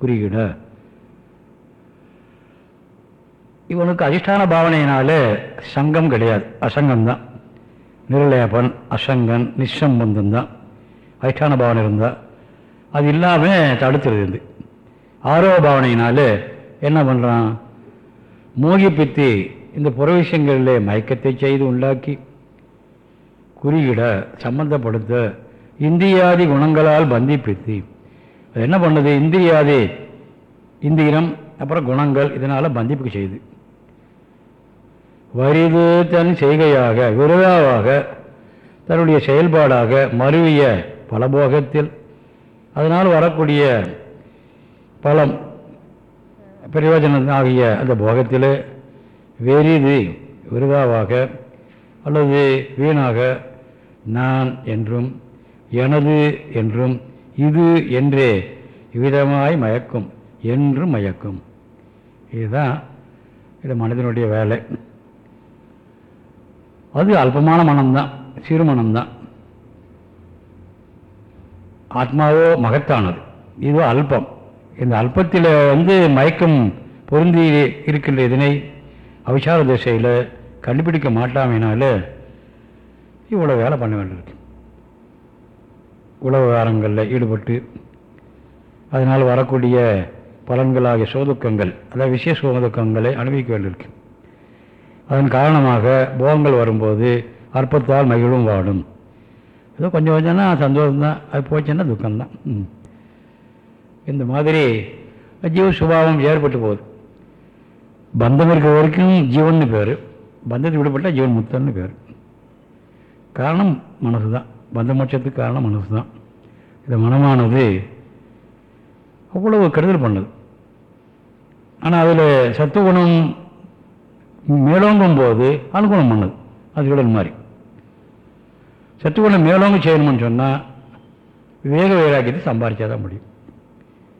குறியிட இவனுக்கு அதிஷ்டான பாவனையினால சங்கம் கிடையாது. அசங்கம்தான். நிர்லேபன் அசங்கன் நிச்சம்பந்தம் தான் அதிஷ்டான பாவனை இருந்தால் அது இல்லாமல் தடுத்துருது ஆரோக பாவனையினால என்ன பண்ணுறான் மோகிப்பித்து இந்த புற விஷயங்களிலே மயக்கத்தை செய்து உண்டாக்கி குறியிட சம்பந்தப்படுத்த இந்தியாதி குணங்களால் பந்திப்பித்து அது என்ன பண்ணுது? இந்திரியாதி இந்திரம் அப்புறம் குணங்கள் இதனால் பந்திப்புக்கு செய்யுது. வரிது தன் செய்கையாக விருதாவாக தன்னுடைய செயல்பாடாக மருவிய பலபோகத்தில். அதனால் வரக்கூடிய பலம் பிரயோஜனம் ஆகிய அந்த போகத்தில் வெறிது விருதாவாக அல்லது வீணாக நான் என்றும் எனது என்றும் இது என்றே விதமாய் மயக்கும் என்றும் மயக்கும். இதுதான் இது மனிதனுடைய வேலை. அது அல்பமான மனம்தான் சிறு மனம்தான். ஆத்மாவோ மகத்தானது. இது அல்பம். இந்த அல்பத்தில் வந்து மயக்கம் பொருந்தி இருக்கின்ற இதனை அவிசார திசையில் கண்டுபிடிக்க மாட்டாமையினால இவ்வளோ வேலை பண்ண வேண்டியிருக்கு. உலககாரங்களில் ஈடுபட்டு அதனால் வரக்கூடிய பலன்களாகிய சோதுக்கங்கள் அதாவது விசேஷ சோதுக்கங்களை அனுபவிக்க வேண்டியிருக்கு. அதன் காரணமாக போகங்கள் வரும்போது அற்பத்தால் மகிழும் வாடும். ஏதோ கொஞ்சம் கொஞ்சம்னா சந்தோஷம்தான். அது போச்சுன்னா துக்கம்தான். ம். இந்த மாதிரி ஜீவ சுபாவம் ஏற்பட்டு போகுது. பந்தம் இருக்கிற வரைக்கும் ஜீவன் பேர். பந்தத்தை விடுபட்டால் ஜீவன் முத்தன்னு பேர். காரணம் மனசு தான் பந்த மோட்சத்துக்கு காரணம் மனசு தான் இந்த மனமானது அவ்வளவு கெடுதல் பண்ணுது. ஆனால் அதில் சத்துவகுணம் மேலோங்கும் போது அனுகூலம் பண்ணுது. அது விடல் மாதிரி. சத்துக்குள்ள மேலோங்க செய்யணும்னு சொன்னால் விவேக வைராக்கியத்தை சம்பாதிச்சா தான் முடியும்.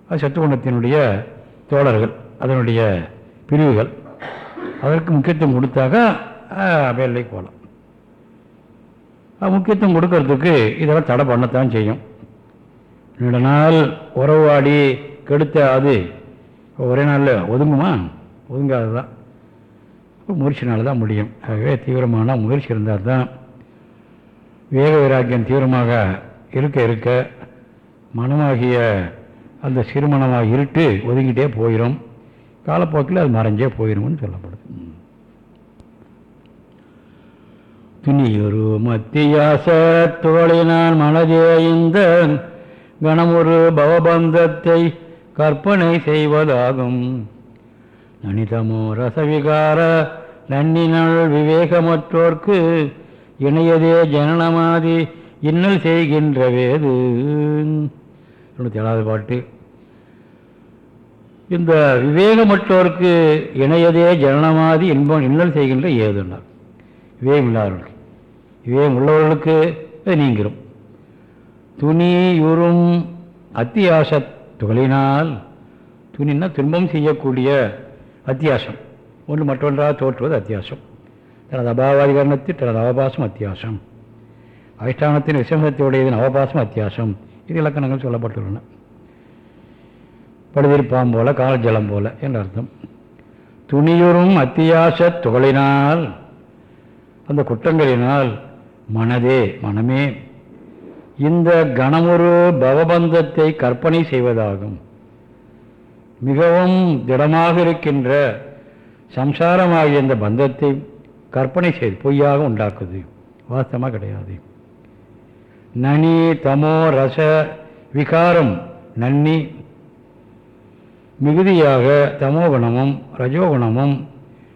அது சத்துக்குணத்தினுடைய தோழர்கள் அதனுடைய பிரிவுகள் அதற்கு முக்கியத்துவம் கொடுத்தாக்கா வேலைக்கு போகலாம். முக்கியத்துவம் கொடுக்கறதுக்கு இதெல்லாம் தடை பண்ணத்தான் செய்யும். நீண்ட நாள் உறவாடி கெடுத்த அது ஒரே நாளில் ஒதுங்குமா? ஒதுங்காது தான் முயற்சினால தான் முடியும். ஆகவே தீவிரமான முயற்சி இருந்தால் தான் வேக வைராக்கியம் தீவிரமாக இருக்க இருக்க மனமாகிய அந்த சிறுமணமாக இருட்டு ஒதுங்கிட்டே போயிடும் காலப்போக்கில் அது மறைஞ்சே போயிடும்னு சொல்லப்படுது. துணியொரு மத்தியாச தோழினான் மனதே இந்த கணமொரு பவபந்தத்தை கற்பனை செய்வதாகும். நனிதமோ ரசவிகார நன்னினள் விவேகமற்றோர்க்கு இணையதே ஜனனமாதி இன்னல் செய்கின்ற வேது. தொண்ணூற்றி ஏழாவது பாட்டு. இந்த விவேகமற்றோருக்கு இணையதே ஜனனமாதி இன்பம் இன்னல் செய்கின்ற ஏதுன்னார் விவேகம் இல்லாதவர்கள் விவேகம் உள்ளவர்களுக்கு நீங்கிறோம் துணி துணியுறும் அத்தியாச துகளினால் துணின்னா துன்பம் செய்யக்கூடிய அத்தியாசம். ஒன்று மற்றொன்றாக தோற்றுவது அத்தியாசம். தனது அபாவாதிகரணத்தில் தனது அவபாசம் அத்தியாசம். அதிஷ்டானத்தின் விசமத்துடையதன் அவபாசம் அத்தியாசம். இது இலக்கணங்கள் சொல்லப்பட்டுள்ளன. படுதிருப்பாம் போல கால் ஜலம் போல என்ற அர்த்தம். துணியுறும் அத்தியாச துகளினால் அந்த குற்றங்களினால் மனதே மனமே. இந்த கணமுறு பவபந்தத்தை கற்பனை செய்வதாகும். மிகவும் திடமாக இருக்கின்ற சம்சாரமாகிய இந்த பந்தத்தை கற்பனை செய்து பொய்யாக உண்டாக்குது. வாஸ்தமாக கிடையாது. நனி தமோ ரச விகாரம் நன்னி மிகுதியாக தமோகுணமும் ரஜோகுணமும்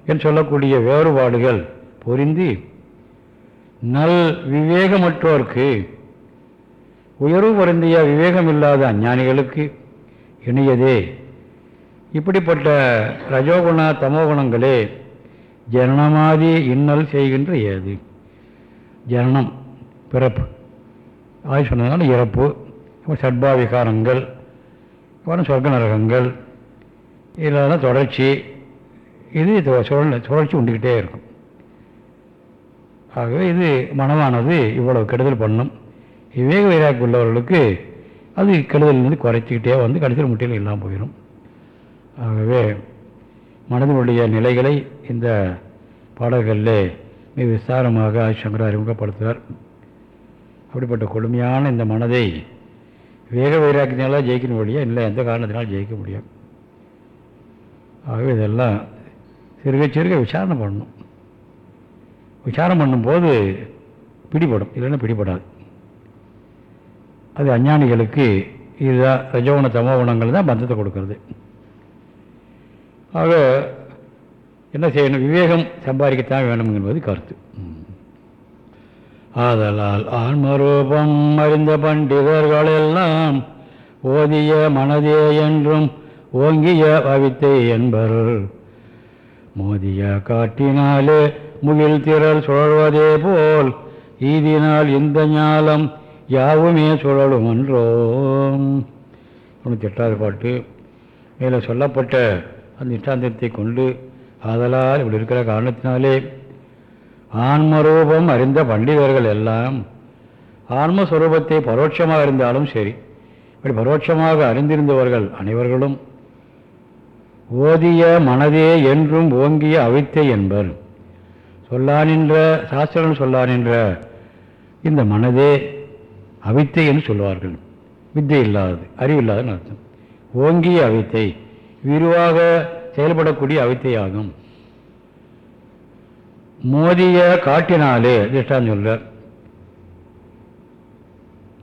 என்று சொல்லக்கூடிய வேறுபாடுகள் பொருந்தி நல் விவேகமற்றோர்க்கு உயர்வு பொருந்திய விவேகமில்லாத அஞ்ஞானிகளுக்கு இணையதே. இப்படிப்பட்ட ரஜோகுண தமோகுணங்களே ஜனனமாதி இன்னல் செய்கின்ற ஏது? ஜனனம் பிறப்பு. ஆய் சொன்னதுனால இறப்பு சட்பாவிகாரங்கள் அப்புறம் சொர்க்க நரகங்கள் இதெல்லாம் தொடர்ச்சி. இது சுழல் சுழற்சி உண்டுக்கிட்டே இருக்கும். ஆகவே இது மனமானது இவ்வளவு கெடுதல் பண்ணும். விவேக வைராக்கு உள்ளவர்களுக்கு அது கெடுதலிருந்து குறைச்சிக்கிட்டே வந்து கடைசியில் முட்டையில் இல்லாமல் போயிடும் ஆகவே மனதினுடைய நிலைகளை இந்த பாடல்களில் மிக விசாரமாக சங்கர அறிமுகப்படுத்துவார். அப்படிப்பட்ட கொடுமையான இந்த மனதை வேக வைராக்கியத்தினால ஜெயிக்கணும் வழியாக இல்லை எந்த காரணத்தினாலும் ஜெயிக்க முடியும். ஆகவே இதெல்லாம் சிறுக சிறுக விசாரணை பண்ணணும். விசாரம் பண்ணும்போது பிடிபடும் இல்லைன்னா பிடிபடாது. அது அஞ்ஞானிகளுக்கு இதுதான் ரஜோகுண தமோகுணங்கள் தான் பந்தத்தை கொடுக்கறது. ஆக என்ன செய்யணும்? விவேகம் சம்பாதிக்கத்தான் வேணும் என்பது கருத்து. ஆதலால் ஆன்மரூபம் அறிந்த பண்டிதர்கள் எல்லாம் ஓதிய மனதே என்றும் ஓங்கிய பவித்தை என்பர். மோதிய காட்டினாலே முகில் திரள் சுழல்வதே போல் ஈதினால் இந்த ஞாலம் யாவுமே சுழலும் என்றோம். தொண்ணூற்றி எட்டாவது பாட்டு. மேலே சொல்லப்பட்ட அந்த இஷ்டாந்தத்தை கொண்டு ஆதலால் இப்படி இருக்கிற காரணத்தினாலே ஆன்மரூபம் அறிந்த பண்டிதர்கள் எல்லாம் ஆன்மஸ்வரூபத்தை பரோட்சமாக அறிந்தாலும் சரி இப்படி பரோட்சமாக அறிந்திருந்தவர்கள் அனைவர்களும் ஓதிய மனதே என்றும் ஓங்கிய அவித்தை என்பர். சொல்லானின்ற சாஸ்திரம் சொல்லானின்ற இந்த மனதே அவித்தை என்று சொல்வார்கள். வித்தை இல்லாதது அறிவில்லாதன்னு அர்த்தம். ஓங்கிய அவித்தை. விரிவாக செயல்படக்கூடிய அவித்தையாகும். மோதிய காட்டினாலே திஷ்டான் சொல்றார்.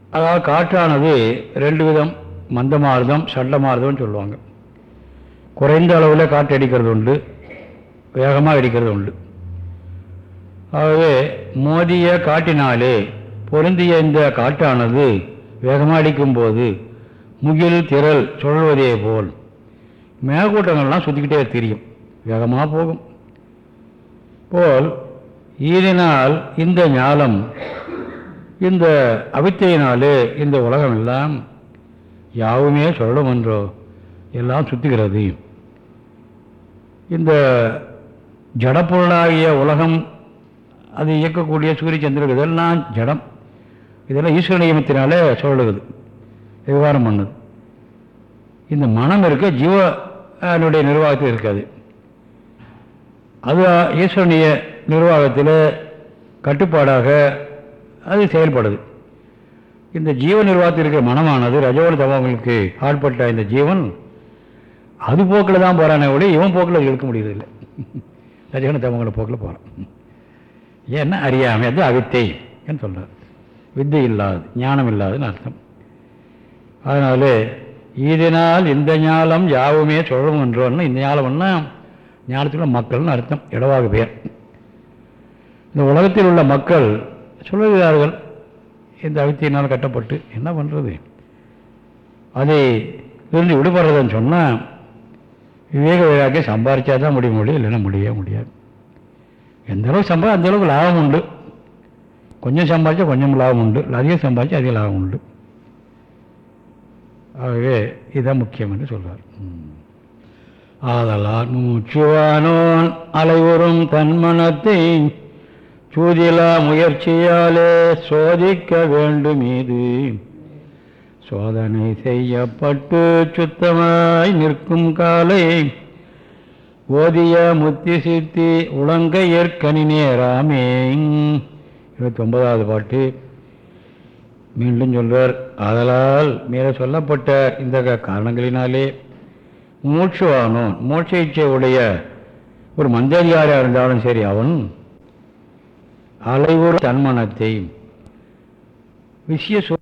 அதாவது காற்றானது ரெண்டு விதம் மந்தமார்தம் சண்டமார்தம்னு சொல்லுவாங்க. குறைந்த அளவில் காற்று அடிக்கிறது உண்டு வேகமாக அடிக்கிறது உண்டு. ஆகவே மோதிய காட்டினாலே பொருந்திய இந்த காற்றானது வேகமாக அடிக்கும்போது முகில் திரள் சுழல்வதையே போல் மேகக்கூட்டங்கள்லாம் சுற்றிக்கிட்டே தெரியும். வேகமாக போகும். போல் இதனால் இந்த ஞாலம் இந்த அவித்தையினாலே இந்த உலகம் எல்லாம் யாவுமே சொல்லணும் என்றோ எல்லாம் சுற்றுகிறது இந்த ஜடப்பொருளாகிய உலகம் அது இயக்கக்கூடிய சூரிய சந்திரன் இதெல்லாம் ஜடம். இதெல்லாம் ஈஸ்வர நியமத்தினாலே சொல்லுகிறது விவகாரம் பண்ணுது. இந்த மனம் இருக்க ஜீவ அதனுடைய நிர்வாகத்தில் இருக்காது. அது ஈஸ்வரனுடைய நிர்வாகத்தில் கட்டுப்பாடாக அது செயல்படுது. இந்த ஜீவ நிர்வாகத்தில் இருக்கிற மனமானது ரஜோன தவங்களுக்கு ஆட்பட்ட இந்த ஜீவன் அது போக்கில் தான் போகிறானே ஒளி இவன் போக்கில் இழுக்க முடியறதில்லை ரஜோன தவங்களை போக்கில் போகிறான் ஏன்னா அறியாமை? அது அவித்தை என்று சொல்கிறார் வித்தை இல்லாது ஞானம் இல்லாதுன்னு அர்த்தம். அதனால இதனால் இந்த ஞானம் யாவுமே சொல்லவும் என்றோன்னு இந்த ஞானம்னா ஞானத்தில் உள்ள மக்கள்னு அர்த்தம் இடவாக பேர். இந்த உலகத்தில் உள்ள மக்கள் சொல்லுகிறார்கள் இந்த அகத்தியினால் கட்டப்பட்டு என்ன பண்ணுறது அதை இருந்து விடுபடுறதுன்னு சொன்னால் விவேக வைராக்கியம் சம்பாரிச்சா தான் முடிய முடியும் இல்லைன்னா முடியவே முடியாது. எந்த அளவுக்கு சம்பாதி அந்த அளவுக்கு லாபம் உண்டு. கொஞ்சம் சம்பாதிச்சா கொஞ்சம் லாபம் உண்டு. அதிகம் சம்பாதிச்சா அதிக லாபம் உண்டு. ஆகவே இதுதான் முக்கியம் என்று சொல்கிறார் ஆதலால் மூச்சுவானோன் அலைவரும் தன்மனத்தை சூதிலா முயற்சியாலே சோதிக்க வேண்டும் இது சோதனை செய்யப்பட்டு சுத்தமாய் நிற்கும் காலை ஓதிய முத்தி சித்தி உலங்க ஏற்கனி நேராமே இருபத்தி ஒன்பதாவது பாட்டு. மீண்டும் சொல்வார். ஆதலால் மேலே சொல்லப்பட்ட இந்த காரணங்களினாலே மூச்சுவானோன் மோட்ச இச்சை உடைய ஒரு மந்திரியாராக இருந்தாலும் சரி அவன் அலைவுற தன்மனத்தை விஷய சொ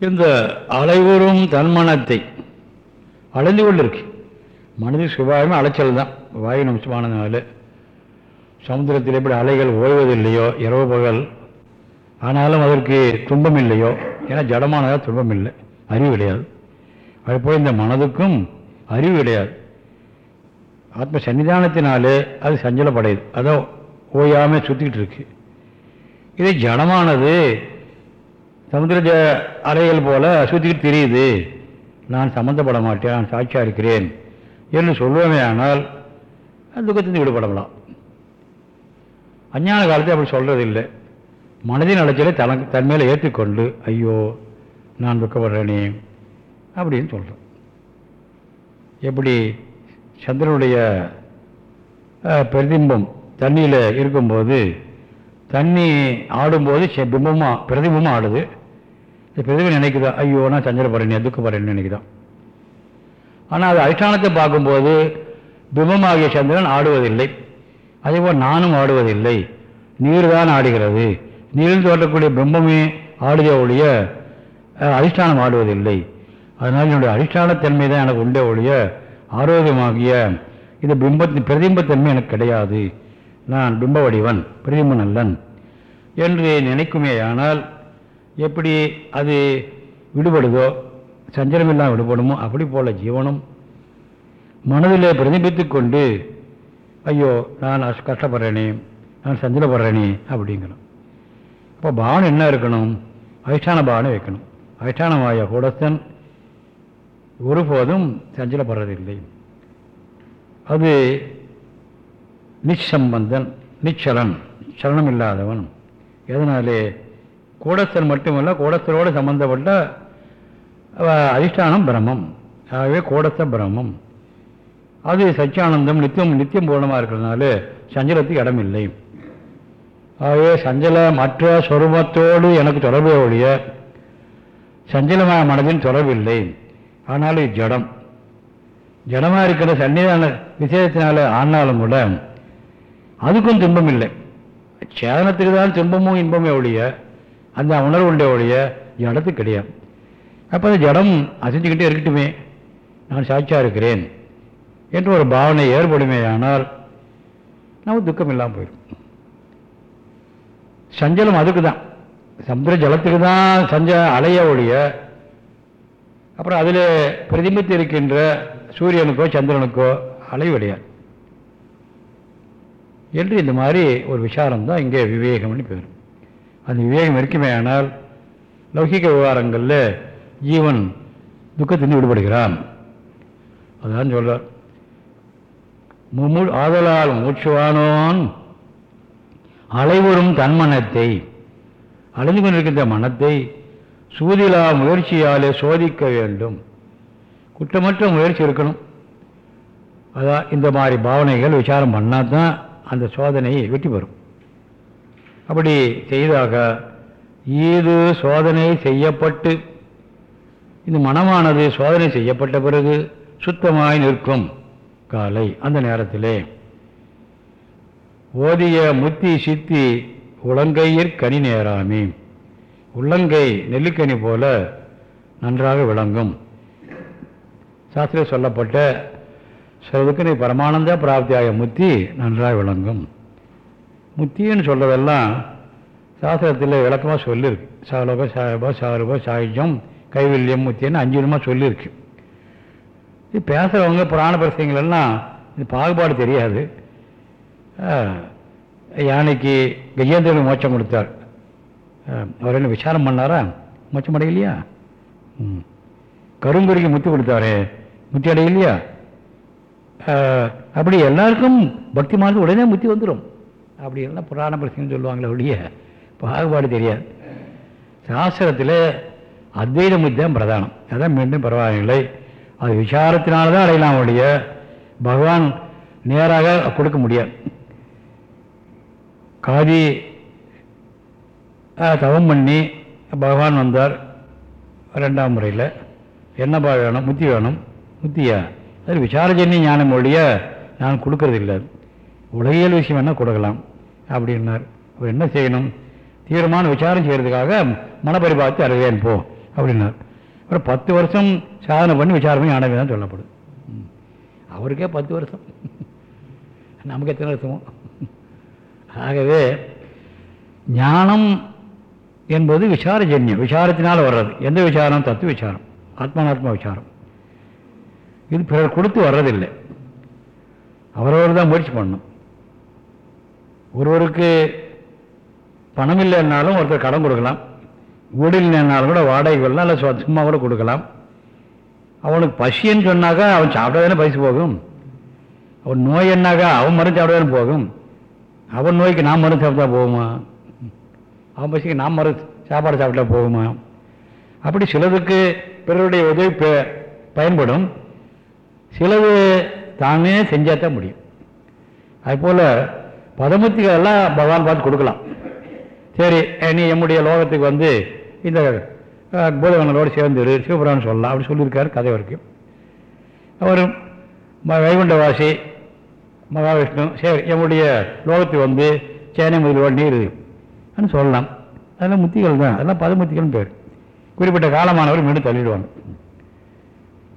இந்த அலைவுறும் தன்மனத்தை அலைந்து கொண்டிருக்கு. மனதில் சுபாவமே அலைச்சல் தான். வாயு நிமிஷமானதுனால சமுத்திரத்தில் எப்படி அலைகள் ஓய்வதில்லையோ இரவு பகல் ஆனாலும் அதற்கு துன்பம் இல்லையோ ஏன்னா ஜடமானதாக துன்பம் இல்லை அறிவு கிடையாது. அதுபோல் இந்த மனதுக்கும் அறிவு கிடையாது. ஆத்ம சன்னிதானத்தினாலே அது சஞ்சலப்படையுது. அதான் ஓயாமல் சுற்றிக்கிட்டு இருக்கு. இது ஜடமானது. சமுதிர ஜ அலைகள் போல சுற்றிக்கிட்டு தெரியுது. நான் சம்மந்தப்பட மாட்டேன் நான் சாட்சியாக இருக்கிறேன் என்று சொல்லுவோமே ஆனால் துக்கத்திலிருந்து விடுபடலாம். அஞ்ஞான காலத்தில் அப்படி சொல்கிறதில்லை மனதின் அலைச்சலை தன தன் மேலே ஏற்றுக்கொண்டு ஐயோ நான் துக்கப்படுறேனே அப்படின்னு சொல்கிறேன் எப்படி சந்திரனுடைய பிரதிம்பம் தண்ணியில் இருக்கும்போது தண்ணி ஆடும்போது பிம்பமாக பிரதிபமாக ஆடுது. இந்த பிரதிபம் நினைக்குதா? ஐயோ நான் சஞ்சலப்படுறேனே துக்கப்படுறேன்னு நினைக்குதான் ஆனால் அது அதிஷ்டானத்தை பார்க்கும்போது பிம்பமாகிய சந்திரன் ஆடுவதில்லை. அதேபோல் நானும் ஆடுவதில்லை. நீர் தான் ஆடுகிறது. நீரில் தோற்றக்கூடிய பிரம்மமே ஆடுதே ஒழிய அதிஷ்டானம் ஆடுவதில்லை அதனால் என்னுடைய அதிஷ்டானத்தன்மை தான் எனக்கு உண்டே ஒழிய ஆரோக்கியமாகிய இந்த பிம்பத்தின் பிரதிம்பத்தன்மை எனக்கு கிடையாது. நான் பிம்ப வடிவன் பிரதிம்ப நல்லன் என்று நினைக்குமே ஆனால் எப்படி அது விடுபடுதோ சஞ்சலமில்லாமல் விடுபடுமோ அப்படி போல ஜீவனம் மனதிலே பிரதிபித்து கொண்டு ஐயோ நான் கஷ்டப்படுறேனே நான் சஞ்சலப்படுறேனே அப்படிங்கிறோம் இப்போ பானம் என்ன இருக்கணும்? அதிஷ்டான பானம் வைக்கணும். அதிஷ்டானமாய கூடத்தன் ஒருபோதும் சஞ்சலப்படுறதில்லை அது நிச்சம்பந்தன் நிச்சலன் சலனம் இல்லாதவன். எதனாலே? கூடத்தன் மட்டுமல்ல கூடஸ்தரோடு சம்பந்தப்பட்ட அதிஷ்டானம் பிரம்மம். ஆகவே கூடத்த பிரம்மம். அது சச்சியானந்தம் நித்தியம் நித்தியம் பூர்ணமாக இருக்கிறதுனால சஞ்சலத்துக்கு இடமில்லை. ஆகவே சஞ்சல மற்ற சொருபத்தோடு எனக்கு தொடர்பே ஒழிய சஞ்சலமான மனதின் தொடர்பில்லை. ஆனால் இது ஜடம். ஜடமாக இருக்கிற சன்னிதான விசேஷத்தினால ஆனாலும் கூட அதுக்கும் துன்பம் இல்லை சேதனத்துக்கு தான் துன்பமும் இன்பமே ஒழிய அந்த உணர்வு உண்டே ஒழிய ஜடத்து கிடையாது. அப்போ அந்த ஜடம் அசைஞ்சுக்கிட்டே இருக்கட்டுமே நான் சாட்சியாக இருக்கிறேன் என்று ஒரு பாவனை ஏற்படுமே ஆனால் நம்ம துக்கம் இல்லாமல் போயிடும். சஞ்சலம் அதுக்கு தான் சமுத்திர ஜலத்துக்கு தான் சஞ்ச அலைய ஒழிய அப்புறம் அதில் பிரதிபித்து இருக்கின்ற சூரியனுக்கோ சந்திரனுக்கோ அலை கிடையாது என்று இந்த மாதிரி ஒரு விசாரம் தான் இங்கே விவேகம்னு பேர். அந்த விவேகம் இருக்குமே ஆனால் லௌகிக விவகாரங்களில் ஜீவன் துக்கத்திலிருந்து விடுபடுகிறான். அதான் சொல்கிறார் மும்மு ஆதலால் மூச்சுவானோன் அலைவரும் தன்மனத்தை அலைந்து கொண்டிருக்கின்ற மனத்தை சூதிலா முயற்சியாலே சோதிக்க வேண்டும். குற்றமற்ற முயற்சி இருக்கணும் அதான் இந்த மாதிரி பாவனைகள் விசாரம் பண்ணால் தான் அந்த சோதனையை வெற்றி பெறும். அப்படி செய்தாக ஈது சோதனை செய்யப்பட்டு இந்த மனமானது சோதனை செய்யப்பட்ட பிறகு சுத்தமாய் நிற்கும் காலை அந்த நேரத்திலே. ஓதிய முத்தி சித்தி உலங்கையிற் கனி நேராமே உள்ளங்கை நெல்லிக்கனி போல நன்றாக விளங்கும். சாஸ்திரம் சொல்லப்பட்ட சிலதுக்கு நீ பரமானந்த பிராப்தியாக முத்தி நன்றாக விளங்கும். முத்தின்னு சொல்கிறதெல்லாம் சாஸ்திரத்தில் விளக்கமாக சொல்லியிருக்கு சாலோக சாயபா சாருபா சாயுஜம் கைவில்யம் முத்தின்னு அஞ்சு விதமாக சொல்லியிருக்கு இது பேசுகிறவங்க புராண பிரசங்கள்லாம் இது பாகுபாடு தெரியாது. யானைக்கு கஜேந்திரனுக்கு மோட்சம் கொடுத்தார். அவர் என்ன விசாரம் பண்ணாரா? மோட்சம் அடையலையா? ம். கருங்குறிக்கு முத்தி கொடுத்தாரு முத்தி அடையலையா? அப்படி எல்லாருக்கும் பக்தி மார்க்கு உடனே முத்தி வந்துடும் அப்படி எல்லாம் புராண பிரச்சனை சொல்லுவாங்களே ஒழிய பாகுபாடு தெரியாது. சாஸ்திரத்தில் அத்வைத முத்தி தான் பிரதானம். அதான் மீண்டும் பரவாயில்லை. அது விசாரத்தினால தான் அடையலாம் ஒழிய பகவான் நேராக கொடுக்க முடியாது. காதி தவம் பண்ணி பகவான் வந்தார் ரெண்டாம் முறையில். என்னப்பா வேணும்? முத்தி வேணும். முத்தியா? அது விசாரஜன்னி ஞானம் ஒழிய நான் கொடுக்கறது இல்லை. உலகியல் விஷயம் என்ன கொடுக்கலாம்? அப்படின்னார். அவர் என்ன செய்யணும்? தீவிரமான விசாரம் செய்கிறதுக்காக மனப்பரிபாத்து அறிவேன் போ அப்படின்னார். அப்புறம் பத்து வருஷம் சாதனை பண்ணி விசாரம் பண்ணி ஞானமே தான் சொல்லப்படும். அவருக்கே பத்து வருஷம். நமக்கு எத்தனை வருஷமோ? ஆகவே ஞானம் என்பது விசாரஜன்யம் விசாரத்தினால் வர்றது. எந்த விசாரம்? தத்துவ விசாரம் ஆத்மானாத்மா விசாரம். இது பிறர் கொடுத்து வர்றதில்லை. அவரவர் தான் முயற்சி பண்ணணும். ஒருவருக்கு பணம் இல்லைன்னாலும் ஒருத்தர் கடன் கொடுக்கலாம். வீடு இல்லைன்னாலும் கூட வாடகை கொள்ளலாம் இல்லை சும்மா கூட கொடுக்கலாம். அவனுக்கு பசின்னு சொன்னாக்கா அவன் சாப்பிடாதானே பசி போகும். அவன் நோய் என்னாக்கா அவன் மருந்து சாப்பிட தானே போகும். அவன் நோய்க்கு நாம் மருந்து சாப்பிட்டா போகுமா? அவன் பசிக்கு நாம் மருந்து சாப்பாடு சாப்பிட்டா போகுமா? அப்படி சிலதுக்கு பிறருடைய உதவி பயன்படும். சிலது தானே செஞ்சால் தான் முடியும். அதுபோல் பதமுத்திகளெல்லாம் பகவான் பார்த்து கொடுக்கலாம். சரி நீ எம்முடைய லோகத்துக்கு வந்து இந்த பூதகங்களோடு சேர்ந்துரு சிவபுரான்னு சொல்லலாம். அப்படி சொல்லியிருக்காரு கதை வரைக்கும் அவர் வைகுண்டவாசி மகாவிஷ்ணு சரி எம்முடைய லோகத்துக்கு வந்து சேனை முதல்வோடு நீர் சொல்லலாம். அதெல்லாம் முத்திகள் தான். அதெல்லாம் பதுமுத்திகள்னு பேர். குறிப்பிட்ட காலமானவர் மீண்டும் தள்ளிடுவாங்க.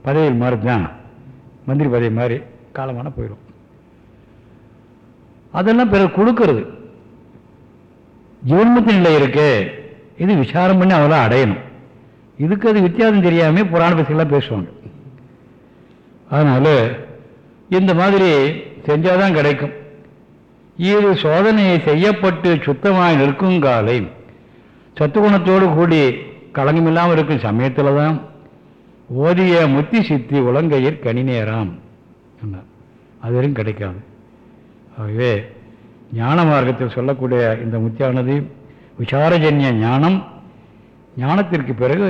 பதவியில் மாறி தான் மந்திரி பதவி மாதிரி காலமான போயிடும். அதெல்லாம் பிறகு கொடுக்கறது. ஜீவன்முத்தி நிலை இருக்கு. இது விசாரம் பண்ணி அவெல்லாம் அடையணும். இதுக்கு அது வித்தியாசம் தெரியாமல் புராண பசிகள்லாம் பேசுவாங்க. அதனால் இந்த மாதிரி செஞ்சால் தான் கிடைக்கும். இது சோதனையை செய்யப்பட்டு சுத்தமாக நிற்கும் காலை சத்துகுணத்தோடு கூடி களங்கமில்லாமல் இருக்கும் சமயத்தில் தான் ஓதிய முத்தி சித்தி உலங்கையர் கனி நேராம் அது கிடைக்காது. ஆகவே ஞான மார்க்கத்தில் சொல்லக்கூடிய இந்த முத்தியானது விசாரஜன்ய ஞானம். ஞானத்திற்கு பிறகு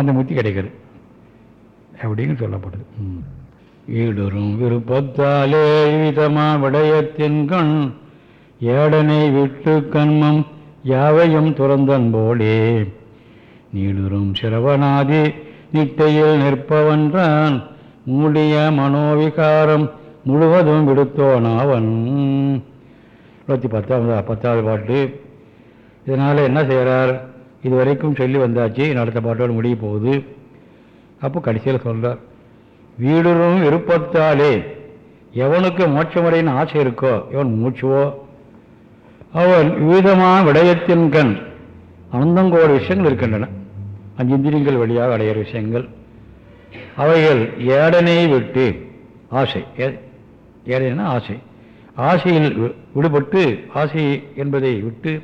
அந்த முத்தி கிடைக்கிறது. அப்படின்னு சொல்லப்படுது ஈடுறும் விருப்பத்தாலே விதமா விடயத்தின் கண். ஏடனை விட்டு கண்மம் யாவையும் துறந்தன் போலே. நீடுறும் சிரவணாதி நிட்டையில் நிற்பவன்றான். மூடிய மனோவிகாரம் முழுவதும் விடுத்தோனாவன். இருபத்தி பத்தாவது பத்தாவது பாட்டு. இதனால் என்ன செய்கிறார் இதுவரைக்கும் சொல்லி வந்தாச்சு. நடத்த பாட்டோடு முடிய போகுது. அப்போ கடைசியில் சொல்கிறார் வீடுறும் விருப்பத்தாலே. எவனுக்கு மோட்சமடைன்னு ஆசை இருக்கோ எவன் மூச்சுவோ. அவன் விவிதமான விடயத்தின் கண். அந்தங்கோடு விஷயங்கள் இருக்கின்றன. அஞ்சு இந்திரியங்கள் வழியாக அடையிற விஷயங்கள். அவைகள் ஏடனை விட்டு ஆசை. ஏடனா ஆசை. ஆசையில் விடுபட்டு ஆசை என்பதை விட்டு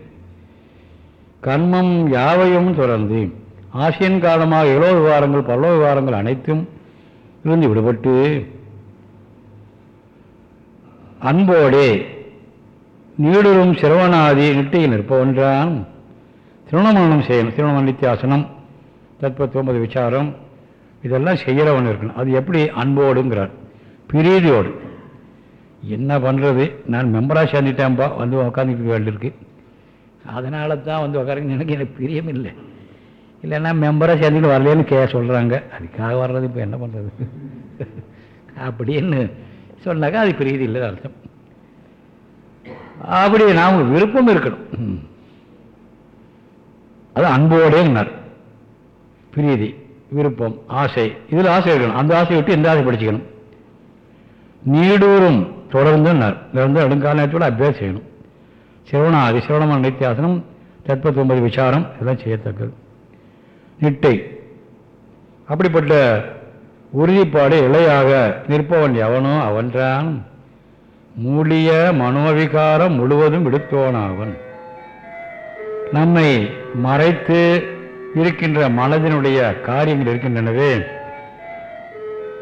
கர்மம் யாவையும் தொடர்ந்து ஆசையின் காரணமாக இளோ விவகாரங்கள் பல்லோ விவகாரங்கள் அனைத்தும் இருந்து விடுபட்டு அன்போடே நீடுறும் சிரவணாதி நிட்டையில் நிற்பவன்றான் திருவண்ணமனம் செய்யணும் திருவண்ணமன நித்தியாசனம் தற்பத்தி ஒன்பது விசாரம். இதெல்லாம் செய்கிறவன் இருக்கணும். அது எப்படி? அன்போடுங்கிறார். பிரீதியோடு. என்ன பண்ணுறது நான் மெம்பராக சேர்ந்துட்டேன்ப்பா வந்து உட்காந்துட்டு வேண்டியிருக்கு. அதனால தான் வந்து உட்காருங்க எனக்கு எனக்கு பிரியம் இல்லை இல்லைன்னா மெம்பராக சேர்ந்துட்டு வரலேன்னு கே சொல்கிறாங்க அதுக்காக வர்றது இப்போ என்ன பண்ணுறது அப்படின்னு சொன்னாக்கா அது பிரீதி இல்லை அர்த்தம். அப்படி நாம் விருப்பம் இருக்கணும். அது அன்போடேன்னார் பிரீதி விருப்பம் ஆசை. இதில் ஆசை இருக்கணும். அந்த ஆசையை விட்டு எந்த ஆசை படிச்சுக்கணும். நீடூரும் தொடர்ந்து நெடுங்கால நேரத்தோடு அபியாசம் செய்யணும். சிரவணாதி சிரவணமான நித்தியாசனம் தற்பத்தொன்பது விசாரம் இதெல்லாம் செய்யத்தக்கது. நிட்டை. அப்படிப்பட்ட உறுதிப்பாடு இலையாக நிற்பவன் எவனோ அவன்றான். மூலிய மனோவிகாரம் முழுவதும் விடுத்தோனாவன். நம்மை மறைத்து இருக்கின்ற மனதினுடைய காரியங்கள் இருக்கின்றனவே.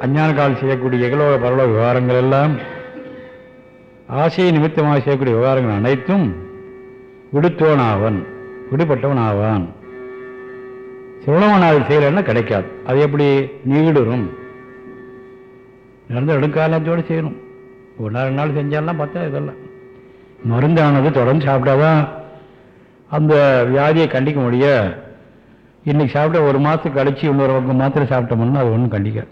அஞ்ஞான காலம் செய்யக்கூடிய எகலோக பரலோக விவகாரங்கள் எல்லாம் ஆசையை நிமித்தமாக செய்யக்கூடிய விவகாரங்கள் அனைத்தும் விடுத்தோனாவன் விடுபட்டவனாவான். சிவனவனாவில் செய்யலைன்னா கிடைக்காது. அது எப்படி? நீடுறும் நடந்த நெடுங்காலத்தோடு செய்யணும். ஒரு நாள் நாள் செஞ்சாலாம் பார்த்தா இதெல்லாம். மருந்தானது தொடர்ந்து சாப்பிட்டாதான் அந்த வியாதியை கண்டிக்க முடிய இன்றைக்கி சாப்பிட்ட ஒரு மாதத்துக்கு கழிச்சு இன்னொரு பக்கம் மாத்திரை சாப்பிட்டோம்னா அது ஒன்றும் கண்டிக்காது.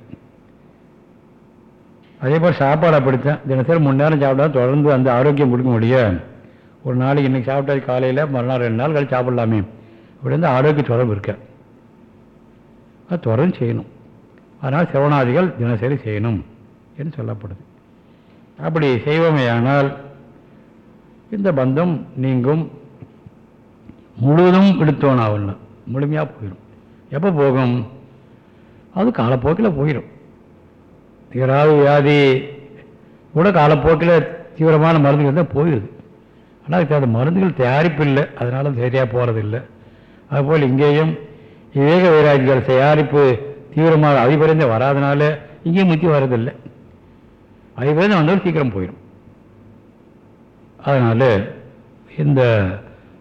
அதே போல் சாப்பாடு அப்படித்தான். தினசரி மூணு நேரம் சாப்பிட்டா தொடர்ந்து அந்த ஆரோக்கியம் கொடுக்க முடியும் ஒரு நாளைக்கு இன்றைக்கி சாப்பிட்டா காலையில் மறுநாள் ரெண்டு நாள் கழிச்சு சாப்பிட்லாமே. அப்படி வந்து ஆரோக்கிய தொடர்பு இருக்கேன் அது தொடர்ந்து செய்யணும். அதனால் சிரவணாதிகள் தினசரி செய்யணும் என்று சொல்லப்படுது. அப்படி செய்வோமேயானால் இந்த பந்தம் நீங்கும். முழுவதும் எடுத்தோனாவல்ல முழுமையாக போயிடும் எப்போ போகும்? அது காலப்போக்கில் போயிடும் தீராத வியாதி கூட காலப்போக்கில் தீவிரமான மருந்துகள் தான் போயிடுது. ஆனால் அதுக்கு அந்த மருந்துகள் தயாரிப்பு இல்லை. அதனால சரியாக போகிறதில்லை அதுபோல் இங்கேயும் விவேக வைராக்கிகள் தயாரிப்பு தீவிரமாக அதிபரிந்த வராதனால இங்கேயும் முத்தி வர்றதில்லை. அதிபரிந்து வந்தாலும் சீக்கிரம் போயிடும். அதனால் இந்த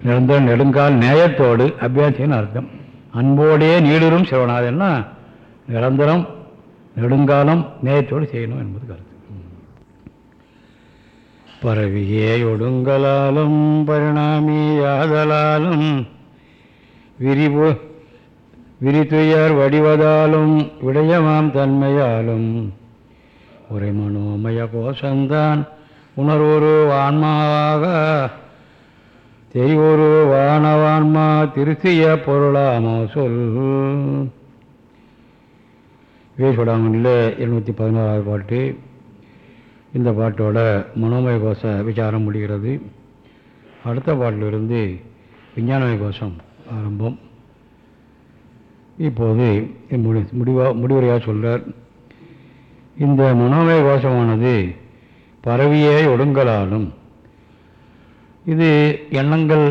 நிரந்தர நெடுங்கால் நேயத்தோடு அபியாசின்னு அர்த்தம். அன்போடே நீடுறும் சிவனாதன்னா நிரந்தரம் நெடுங்காலம் நேயத்தோடு செய்யணும் என்பது கருத்து. பரவியே ஒடுங்கலாலும் பரிணாமியாதலாலும் விரிவு விரித்துயர் வடிவதாலும் விடயமாம் தன்மையாலும். உரை மனோமய கோஷந்தான் உணர்வொரு ஆன்மாவாக தெரிவொரு வானவான்மா திருத்திய பொருளாமோ சொல். வீசுடாமனில் எழுநூற்றி பதினோராவது பாட்டு. இந்த பாட்டோட மனோமய கோஷ விசாரம் முடிகிறது. அடுத்த பாட்டிலிருந்து விஞ்ஞானமய கோஷம் ஆரம்பம். இப்போது முடி முடிவா முடிவுரையாக சொல்கிறார் இந்த மனோமய கோஷமானது பரவியே ஒடுங்கலாலும் இது எண்ணங்கள்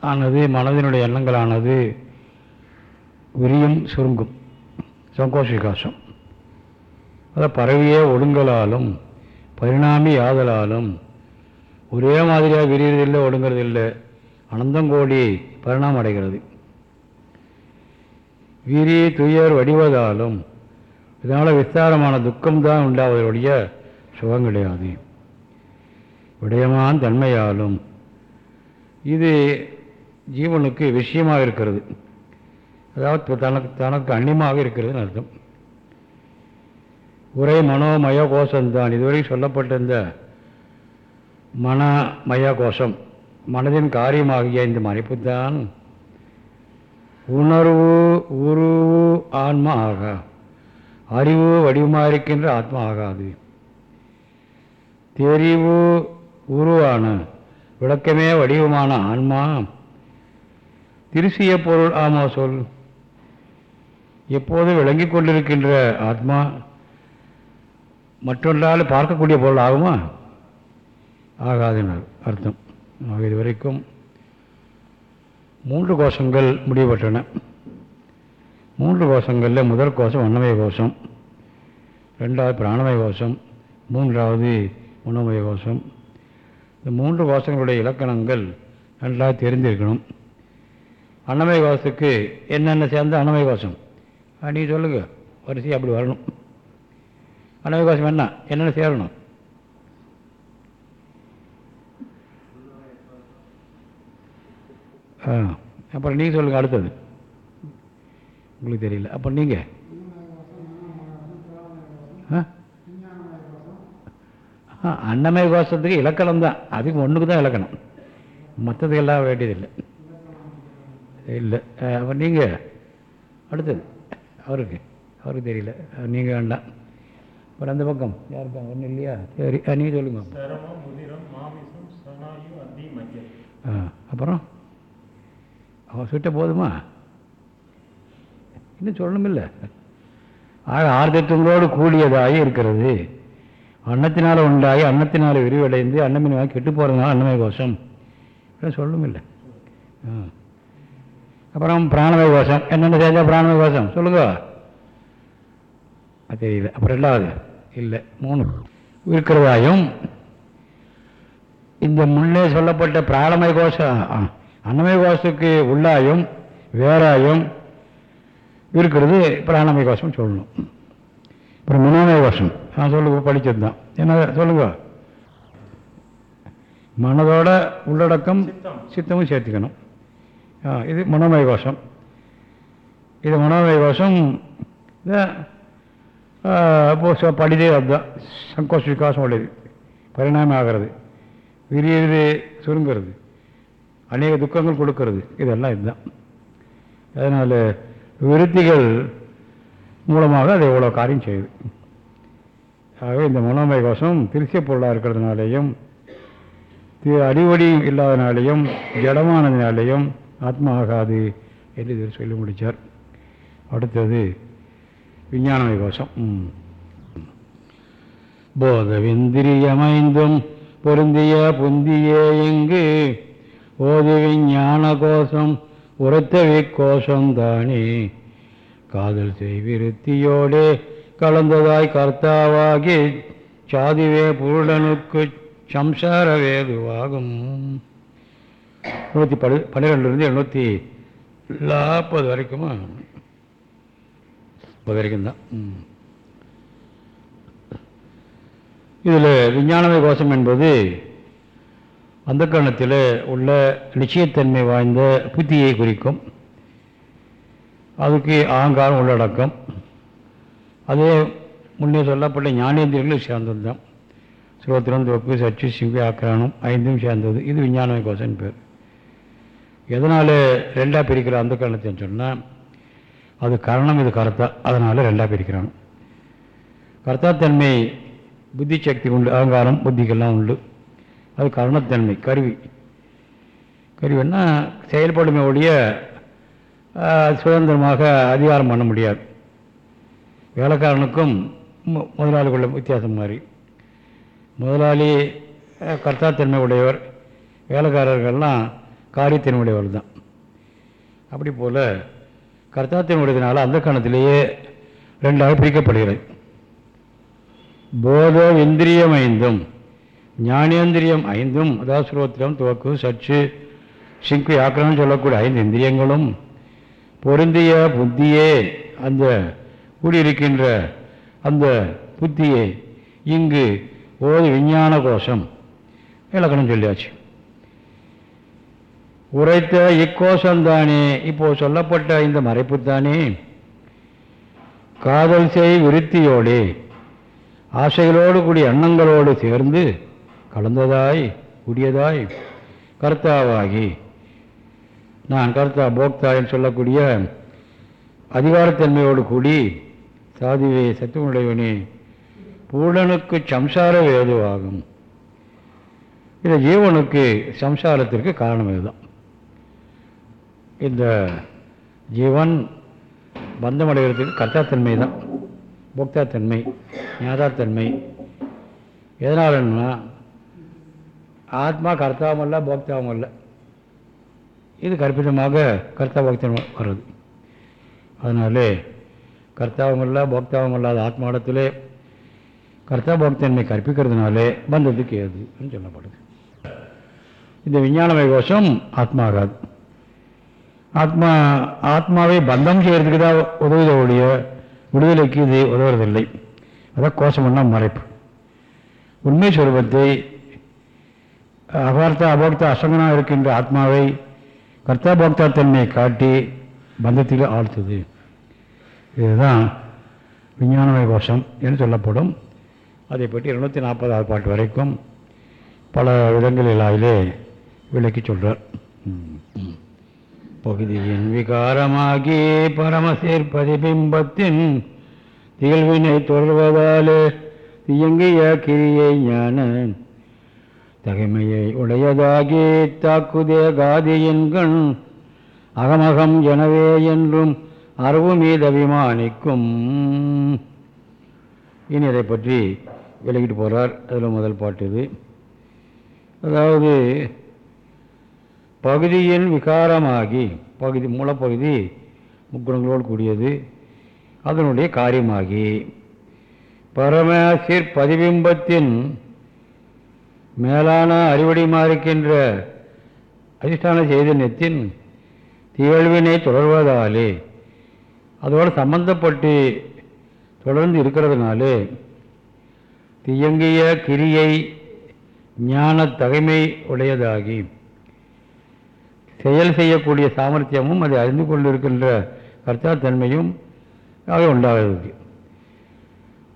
ஆனது மனதினுடைய எண்ணங்களானது விரியும் சுருங்கும். சங்கோஷ விகாசம் அதை பரவியே ஒடுங்கலாலும் பரிணாமி ஆதலாலும் ஒரே மாதிரியாக விரியறதில்லை ஒடுங்கிறதில்லை. அனந்தங்கோடி பரிணாமம் அடைகிறது. விரி துயர் வடிவதாலும் இதனால் விஸ்தாரமான துக்கம்தான் உண்டாவதைய சுகம் கிடையாது. விடயமான தன்மையாலும் இது ஜீவனுக்கு விஷயமாக இருக்கிறது. அதாவது தனக்கு தனக்கு அந்நியமாக இருக்கிறதுன்னு அர்த்தம். உரை மனோமய கோஷம்தான் இதுவரை சொல்லப்பட்ட இந்த மனமய கோஷம் மனதின் காரியமாகிய இந்த மறைப்புத்தான் உணர்வு உருவு ஆன்மா ஆகா அறிவு வடிவமாக இருக்கின்ற ஆத்மா ஆகாது தெரிவு உருவான விளக்கமே வடிவமான ஆன்மா. திருசிய பொருள் ஆமா சொல். எப்போது விளங்கிக் கொண்டிருக்கின்ற ஆத்மா மற்றொன்றால் பார்க்கக்கூடிய பொருள் ஆகுமா? ஆகாதுன்னு அர்த்தம். ஆக இதுவரைக்கும் மூன்று கோஷங்கள் முடிவுபட்டன. மூன்று கோஷங்களில் முதல் கோஷம் அன்னமய கோஷம் ரெண்டாவது பிராணமய கோஷம் மூன்றாவது மனோமய கோஷம். இந்த மூன்று கோஷங்களுடைய இலக்கணங்கள் நன்றாக தெரிந்திருக்கணும். அன்னமய கோஷத்துக்கு என்னென்ன சேர்ந்த அன்னமய கோஷம்? நீ சொல்லுங்கள் வரிசை அப்படி வரணும். அன்னமய கோஷம் என்ன? என்னென்ன சேரணும்? அப்புறம் நீங்கள் சொல்லுங்கள் அடுத்தது. உங்களுக்கு தெரியல. அப்போ நீங்கள் ஆ? அன்னமய கோஷத்துக்கு இலக்கணம் தான். அதுக்கு ஒன்றுக்கு தான் இலக்கணம். மற்றதுக்கு எல்லாம் வேண்டியதில்லை. இல்லை. அப்போ நீங்கள் அடுத்தது. அவருக்கு. அவருக்கு தெரியல. நீங்கள் வேண்டாம். அப்புறம் அந்த பக்கம். யாருக்கா ஒன்றும் இல்லையா? சரி. நீங்கள் சொல்லுங்க. ஆ அப்புறம்? அவன் சுட்ட போதுமா? இன்னும் சொல்லணுமில்ல. ஆக ஆர்த்தத்துவங்களோடு கூடியதாகி இருக்கிறது. அன்னத்தினால் உண்டாகி அன்னத்தினால் விரிவடைந்து அன்னமின் கெட்டு போகிறதுனால அன்னமய கோஷம். இதெல்லாம் சொல்லணுமில்ல. ஆ. அப்புறம் பிராணமய கோஷம். என்னென்ன செஞ்சால் பிராணமய கோஷம்? சொல்லுங்க. அது தெரியல. அப்புறம் ரெண்டாவது. இல்லை மூணு. இருக்கிறதாயும் இந்த முன்னே சொல்லப்பட்ட பிராணமய கோஷம். ஆ, அன்னமய கோஷத்துக்கு உள்ளாயும் வேறாயும் இருக்கிறது பிராணமய கோஷம் சொல்லணும். அப்புறம் மனோமய கோஷம் நான் சொல்லுங்க படித்தது தான். என்ன சொல்லுங்க. மனதோட உள்ளடக்கம் சித்தமும் சேர்த்துக்கணும். இது மனோமய கோஷம் இது மனோமய கோஷம் இப்போ படிதே அதுதான். சங்கோஷ விகாசம் உள்ளது. பரிணாமம் ஆகிறது. விரியுது சுருங்கிறது அநேக துக்கங்கள் கொடுக்கறது. இதெல்லாம் இதுதான். அதனால் விருத்திகள் மூலமாக அது எவ்வளோ காரியம் செய்யுது. ஆகவே இந்த மனோமய கோஷம் திருச்சிய பொருளாக இருக்கிறதுனாலேயும் தி- அடிவடி இல்லாதனாலேயும் ஜடமானதினாலேயும் ஆத்மா ஆகாது என்று இதில் சொல்லி முடித்தார் அடுத்தது விஞ்ஞானமய கோஷம். ம். போதவிந்திரியமைந்தும் பொருந்திய புந்திய எங்கு ஓது விஞ்ஞான கோஷம் உரத்தவி கோஷம் காதல் செய்விருத்தியோடே கலந்ததாய் கர்த்தாவாகி சாதிவே புருடனுக்கு சம்சார வேதுவாகும் நூற்றி படு பன்னிரெண்டுலேருந்து எழுநூற்றி நாற்பது வரைக்குமா? முப்பது வரைக்கும் தான். இதில் விஞ்ஞானமய கோஷம் என்பது அந்த கணத்தில் உள்ள நிச்சயத்தன்மை வாய்ந்த புத்தியை குறிக்கும். அதுக்கு ஆங்காரம் உள்ளடக்கம் அதே முன்னே சொல்லப்பட்ட ஞானேந்திரங்களும் சேர்ந்தது தான் ஸ்ரோத்திரம் தொப்பு சச்சு சிவி ஆக்கிரானம் ஐந்தும் சேர்ந்தது. இது விஞ்ஞானமய கோஷம் பேர். எதனால் ரெண்டாக பிரிக்கிற அந்த காரணத்தைன்னு சொன்னால் அது கரணம் இது கர்த்தா. அதனால் ரெண்டாக பிரிக்கிறான். கர்த்தாத்தன்மை புத்தி சக்தி உண்டு அகங்காரம் புத்திக்கெல்லாம் உண்டு. அது கருணத்தன்மை கருவி. கருவின்னா செயல்படுமே ஒழிய சுதந்திரமாக அதிகாரம் பண்ண முடியாது. வேலைக்காரனுக்கும் மு- முதலாளிக்குள்ள வித்தியாசம் மாதிரி முதலாளி கர்த்தாத்தன்மை உடையவர் வேலைக்காரர்கள்லாம் காரியத்தன்மை உடையவர் தான். அப்படி போல் கர்த்தாத்தன்மை உடையதுனால அந்த கணத்திலேயே ரெண்டாக பிரிக்கப்படுகிறது. போதோ இந்திரியமைந்தும் ஞானேந்திரியம் ஐந்தும் அதாசுரோத்திரம் துவக்கு சச்சு சிங்கு ஆக்கிரமம் சொல்லக்கூடிய ஐந்து இந்திரியங்களும் பொருந்திய புத்தியே அந்த கூடியிருக்கின்ற அந்த புத்தியே இங்கு ஓது விஞ்ஞான கோஷம் இலக்கணம் சொல்லியாச்சு. உரைத்த இக்கோஷந்தானே இப்போ சொல்லப்பட்ட இந்த மறைப்புத்தானே காதல் செய் விருத்தியோடே ஆசைகளோடு கூடிய எண்ணங்களோடு சேர்ந்து கலந்ததாய் கூடியதாய் கர்த்தாவாகி. நான் கர்த்தா போக்தா என்று சொல்லக்கூடிய அதிகாரத்தன்மையோடு கூடி சாதிவே சத்துவனுடையவனே பூடனுக்கு சம்சார வேதுவாகும். இந்த ஜீவனுக்கு சம்சாரத்திற்கு காரணம் இதுதான். இந்த ஜீவன் பந்தமடைகிறதுக்கு கர்த்தாத்தன்மை தான். போக்தாத்தன்மை ஞாதாத்தன்மை. எதனாலன்னா ஆத்மா கர்த்தாவும் அல்ல போக்தாவும் அல்ல. இது கற்பிதமாக கர்த்தா போக்தம் வருது. அதனாலே கர்த்தாவும் அல்ல போக்தாவும் அல்லாத ஆத்மாடத்திலே கர்த்தா போக்தன்மை கற்பிக்கிறதுனாலே பந்தத்துக்கு ஏதுன்னு சொல்லப்படுது. இந்த விஞ்ஞானமய கோஷம் ஆத்மா ஆகாது ஆத்மா ஆத்மாவை பந்தம் செய்கிறதுக்கு தான் உதவுத ஒழிய விடுதலைக்கு இது உதவுறதில்லை. அதான் கோஷம்னா மறைப்பு. உண்மை சுரூபத்தை அபார்த்த அபோக்த அசங்கனாக இருக்கின்ற ஆத்மாவை கர்த்தா போக்தா தன்மையை காட்டி பந்தத்தில் ஆழ்த்துது. இதுதான் விஞ்ஞானமய கோஷம் என்று சொல்லப்படும். அதை பற்றி இருநூற்றி நாற்பதாவது பாட்டு வரைக்கும் பல விதங்களில் அதிலே விளக்கி சொல்கிறார் பகுதியின் விகாரமாகி பரமசேர் பிரதிபிம்பத்தின் திகழ்வினை தொடர்வதாலே இயங்கிய கிரியை ஞான தகைமையை உடையதாகி தாக்குதே காதியின் கண் அகமகம் எனவே என்றும் அறவு மீது அபிமானிக்கும். இனி அதை பற்றி விலகிட்டு போகிறார் அதில் முதல் பாட்டு இது. அதாவது பகுதியின் விகாரமாகி பகுதி மூலப்பகுதி முக்குணங்களோடு கூடியது அதனுடைய காரியமாகி. பரமசிற் பதிபிம்பத்தின் மேலான அறிவடிமா இருக்கின்ற அதிஷ்டான சைதன்யத்தின் திகழ்வினை தொடர்வதாலே அதோடு சம்பந்தப்பட்டு தொடர்ந்து இருக்கிறதுனாலே தியங்கிய கிரியை ஞான தகைமை உடையதாகி செயல் செய்யக்கூடிய சாமர்த்தியமும் அதை அறிந்து கொண்டிருக்கின்ற கர்த்தாத்தன்மையும் ஆக உண்டாகிறது.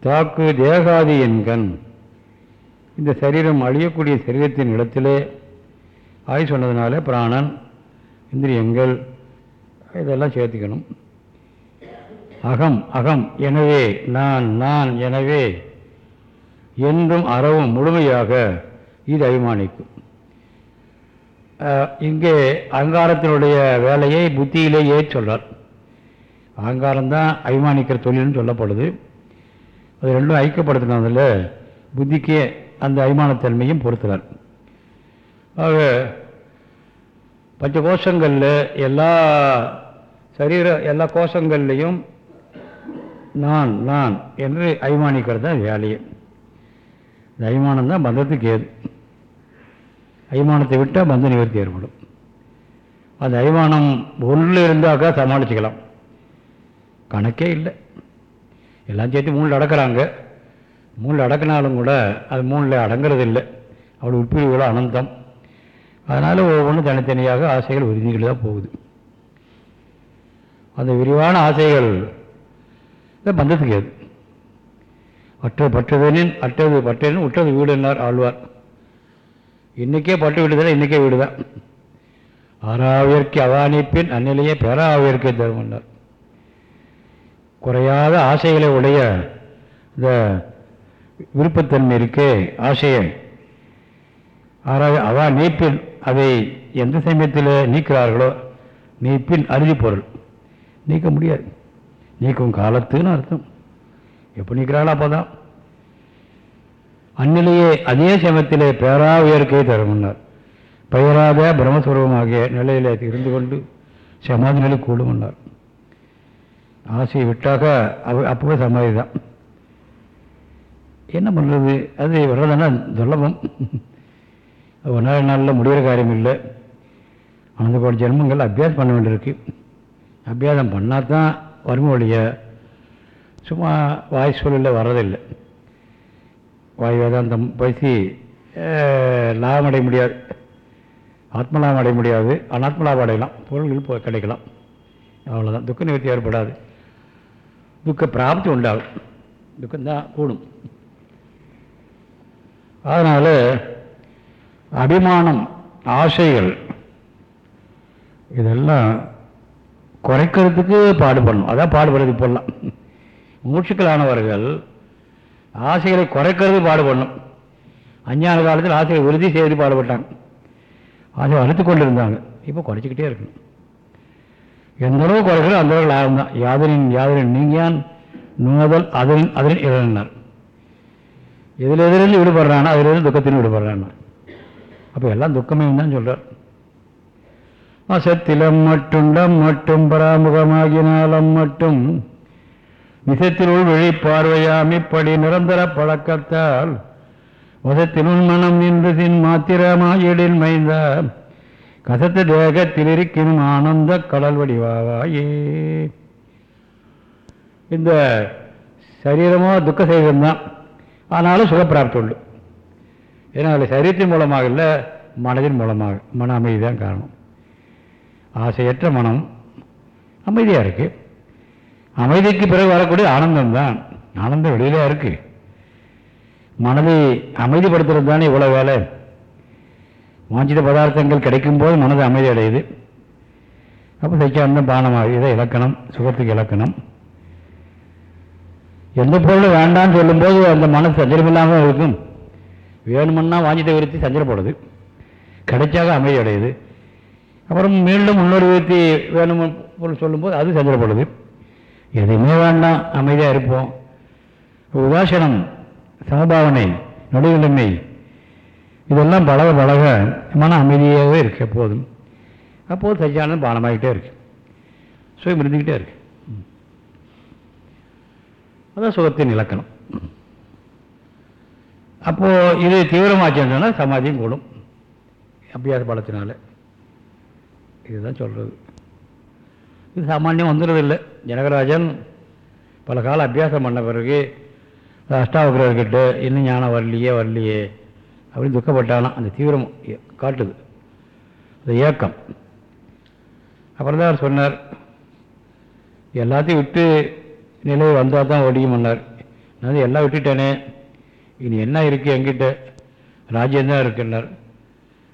தாக்கு தேகாதி என்கண் இந்த சரீரம் அழியக்கூடிய சரீரத்தின் இடத்திலே ஆய் சொன்னதுனால பிராணன் இந்திரியங்கள் இதெல்லாம் சேர்த்துக்கணும். அகம் அகம் எனவே நான் நான் எனவே என்றும் அறவும் முழுமையாக இது அபிமானிக்கும். இங்கே அகங்காரத்தினுடைய வேலையை புத்தியிலேயே சொல்றார். அகங்காரம்தான் அபிமானிக்கிற தொழில்னு சொல்லப்படுது. அது ரெண்டும் ஐக்கியப்படுத்தினதில் புத்திக்கு அந்த அபிமானத்தன்மையும் பொறுத்துறார் ஆக பஞ்ச கோஷங்களில் எல்லா சரீர எல்லா கோஷங்கள்லேயும் நான் நான் என்று அபிமானிக்கிறது தான் வேலையே இந்த அபிமானம் தான் பந்தத்துக்கு ஏது. அபிமானத்தை விட்டால் பந்த நிவர்த்தி ஏற்படும். அந்த அபிமானம் ஒன்றில் இருந்தாக்கா சமாளிச்சுக்கலாம். கணக்கே இல்லை. எல்லாம் சேர்த்து மூணு நடக்கிறாங்க. மூணில் அடக்கினாலும் கூட அது மூணில் அடங்கிறது இல்லை அவ்வளோ உட்பிரிவுகளும் அனந்தம். அதனால் ஒவ்வொன்றும் தனித்தனியாக ஆசைகள் விருதிகள் தான் போகுது. அந்த விரிவான ஆசைகள் பந்தத்துக்கு ஏது? அற்ற பற்றதனின் அற்றது பற்றதனின் உற்றது வீடு என்னார் ஆழ்வார். இன்றைக்கே பட்டு வீடுதான் இன்றைக்கே வீடு தான். ஆறாவியற்கு அவானிப்பின் அந்நிலையே பேராவியற்கை தருமன்னார். குறையாத ஆசைகளை உடைய இந்த விருப்பத்தன்மை இருக்கே ஆசையை ஆறாவது அவா நீப்பின் அதை எந்த சமயத்தில் நீக்கிறார்களோ நீப்பின் அறுதி பொருள். நீக்க முடியாது. நீக்கும் காலத்துன்னு அர்த்தம். எப்போ நீக்கிறாளோ அப்போ தான் அந்நிலையே அதே சமயத்திலே பேரா உயர்க்கை தருமன்னார் பெயராத பிரம்மஸ்வரூபமாகிய நிலையில் இருந்து கொண்டு சமாதி நிலை கூடுமன்னார் ஆசையை விட்டாக்க அவ அப்பவே சமாதி தான் என்ன பண்ணுறது அது வர்றதுன்னா துர்லபம். ஒரு நாள் நாளில் முடிகிற காரியம் இல்லை. அந்த கோடி ஜென்மங்கள் அபியாசம் பண்ண வேண்டியிருக்கு. அபியாசம் பண்ணால் தான் வறுமை ஒழிய சும்மா வாய் சூழலில் வர்றதில்லை. வாய் வேதாந்தம் பேசி லாபம் அடைய முடியாது. ஆத்மலாபம் அடைய முடியாது. அனாத்மலாபம் அடையலாம். பொருள்கள் போ- கிடைக்கலாம். அவ்வளோதான் துக்க நிவர்த்தி ஏற்படாது. துக்க பிராப்தி உண்டாகும். துக்கம்தான் கூடும். அதனால் அபிமானம் ஆசைகள் இதெல்லாம் குறைக்கிறதுக்கு பாடுபடணும். அதான் பாடுபடுறது இப்போல்லாம் மூச்சுக்களானவர்கள் ஆசைகளை குறைக்கிறது பாடுபடணும். அஞ்ஞான காலத்தில் ஆசைகளை உறுதி செய்து பாடுபட்டாங்க. ஆசை வளர்த்து கொண்டு இருந்தாங்க இப்போ குறைச்சிக்கிட்டே இருக்கணும் எந்த அளவு குறைக்கிறோம் அந்த அளவு லாபம் தான் யாதரின் யாதரின் நீங்கியான் நுணுதல் அதன் அதன் இழந்தார் எதில் எதிரில் விடுபடுறானா அதிலிருந்து துக்கத்திலும் விடுபடுறானா? அப்போ எல்லாம் துக்கமே தான் சொல்கிறார் அசத்திலம் மட்டுண்டம் மட்டும் பராமுகமாகினாலம் மட்டும். விசத்தினுள் இப்படி நிரந்தர பழக்கத்தால் வசத்தினுள் மனம் நின்று சின் மாத்திரமாயிடில் மைந்த கசத்து தேகத்தில் இருக்கினும் ஆனந்த கடல் வடிவாவாயே. இந்த சரீரமோ துக்க சரீரம் தான் ஆனாலும் சுகப்பிராப்தி உண்டு ஏன்னா அதில் சரீரத்தின் மூலமாக இல்லை மனதின் மூலமாக மன அமைதி தான் காரணம். ஆசையற்ற மனம் அமைதியாக இருக்குது அமைதிக்கு பிறகு வரக்கூடிய ஆனந்தம்தான். ஆனந்தம் வெளியிலே இருக்குது மனதை அமைதிப்படுத்துறது தானே இவ்வளோ வேலை. வாஞ்சித பதார்த்தங்கள் கிடைக்கும்போது மனது அமைதி அடையுது அப்போ சச்சியானந்தம் பானமாக இதை இலக்கணம் சுகத்துக்கு இலக்கணம். எந்த பொருளும் வேண்டாம்னு சொல்லும்போது அந்த மனசு சஞ்சலமில்லாமல் இருக்கும். வேணுமுன்னா வாஞ்சித விருத்தி சஞ்சலப்படுது. கிடைச்சாக அமைதி அடையுது அப்புறம் மீண்டும் முன்னோர் விருத்தி வேணும் பொருள் சொல்லும்போது அது சஞ்சலப்படுது. எதுவுமே வேண்டாம் அமைதியாக இருப்போம். உதாசனம் சமபாவனை நடுநிலைமை இதெல்லாம் பழக பழக மன அமைதியாகவே இருக்குது எப்போதும். அப்போது சச்சியானந்தம் பானமாகிட்டே இருக்குது சுயம் இருந்துக்கிட்டே இருக்குது அதான் சுகத்தின் இலக்கணம். அப்போது இது தீவிரமாச்சுன்னா சமாதியும் கூடும். அபியாச பலத்தினால. இதுதான் சொல்கிறது இது சாமானியம் வந்துடுறதில்லை ஜனகராஜன் பல காலம் அபியாசம் பண்ண பிறகு அஷ்டாவகிரர்கிட்ட இன்னும் ஞானம் வரலையே வரலையே அப்படின்னு துக்கப்பட்டானா அந்த தீவிரம் காட்டுது. அந்த ஏக்கம். அப்புறம் தான் அவர் சொன்னார் எல்லாத்தையும் விட்டு நிலை வந்தால் தான் ஒடியுமன்னார் நான் எல்லாம் விட்டுட்டேனே. இனி என்ன இருக்குது என்கிட்ட? ராஜ்யந்தான் இருக்குன்னார்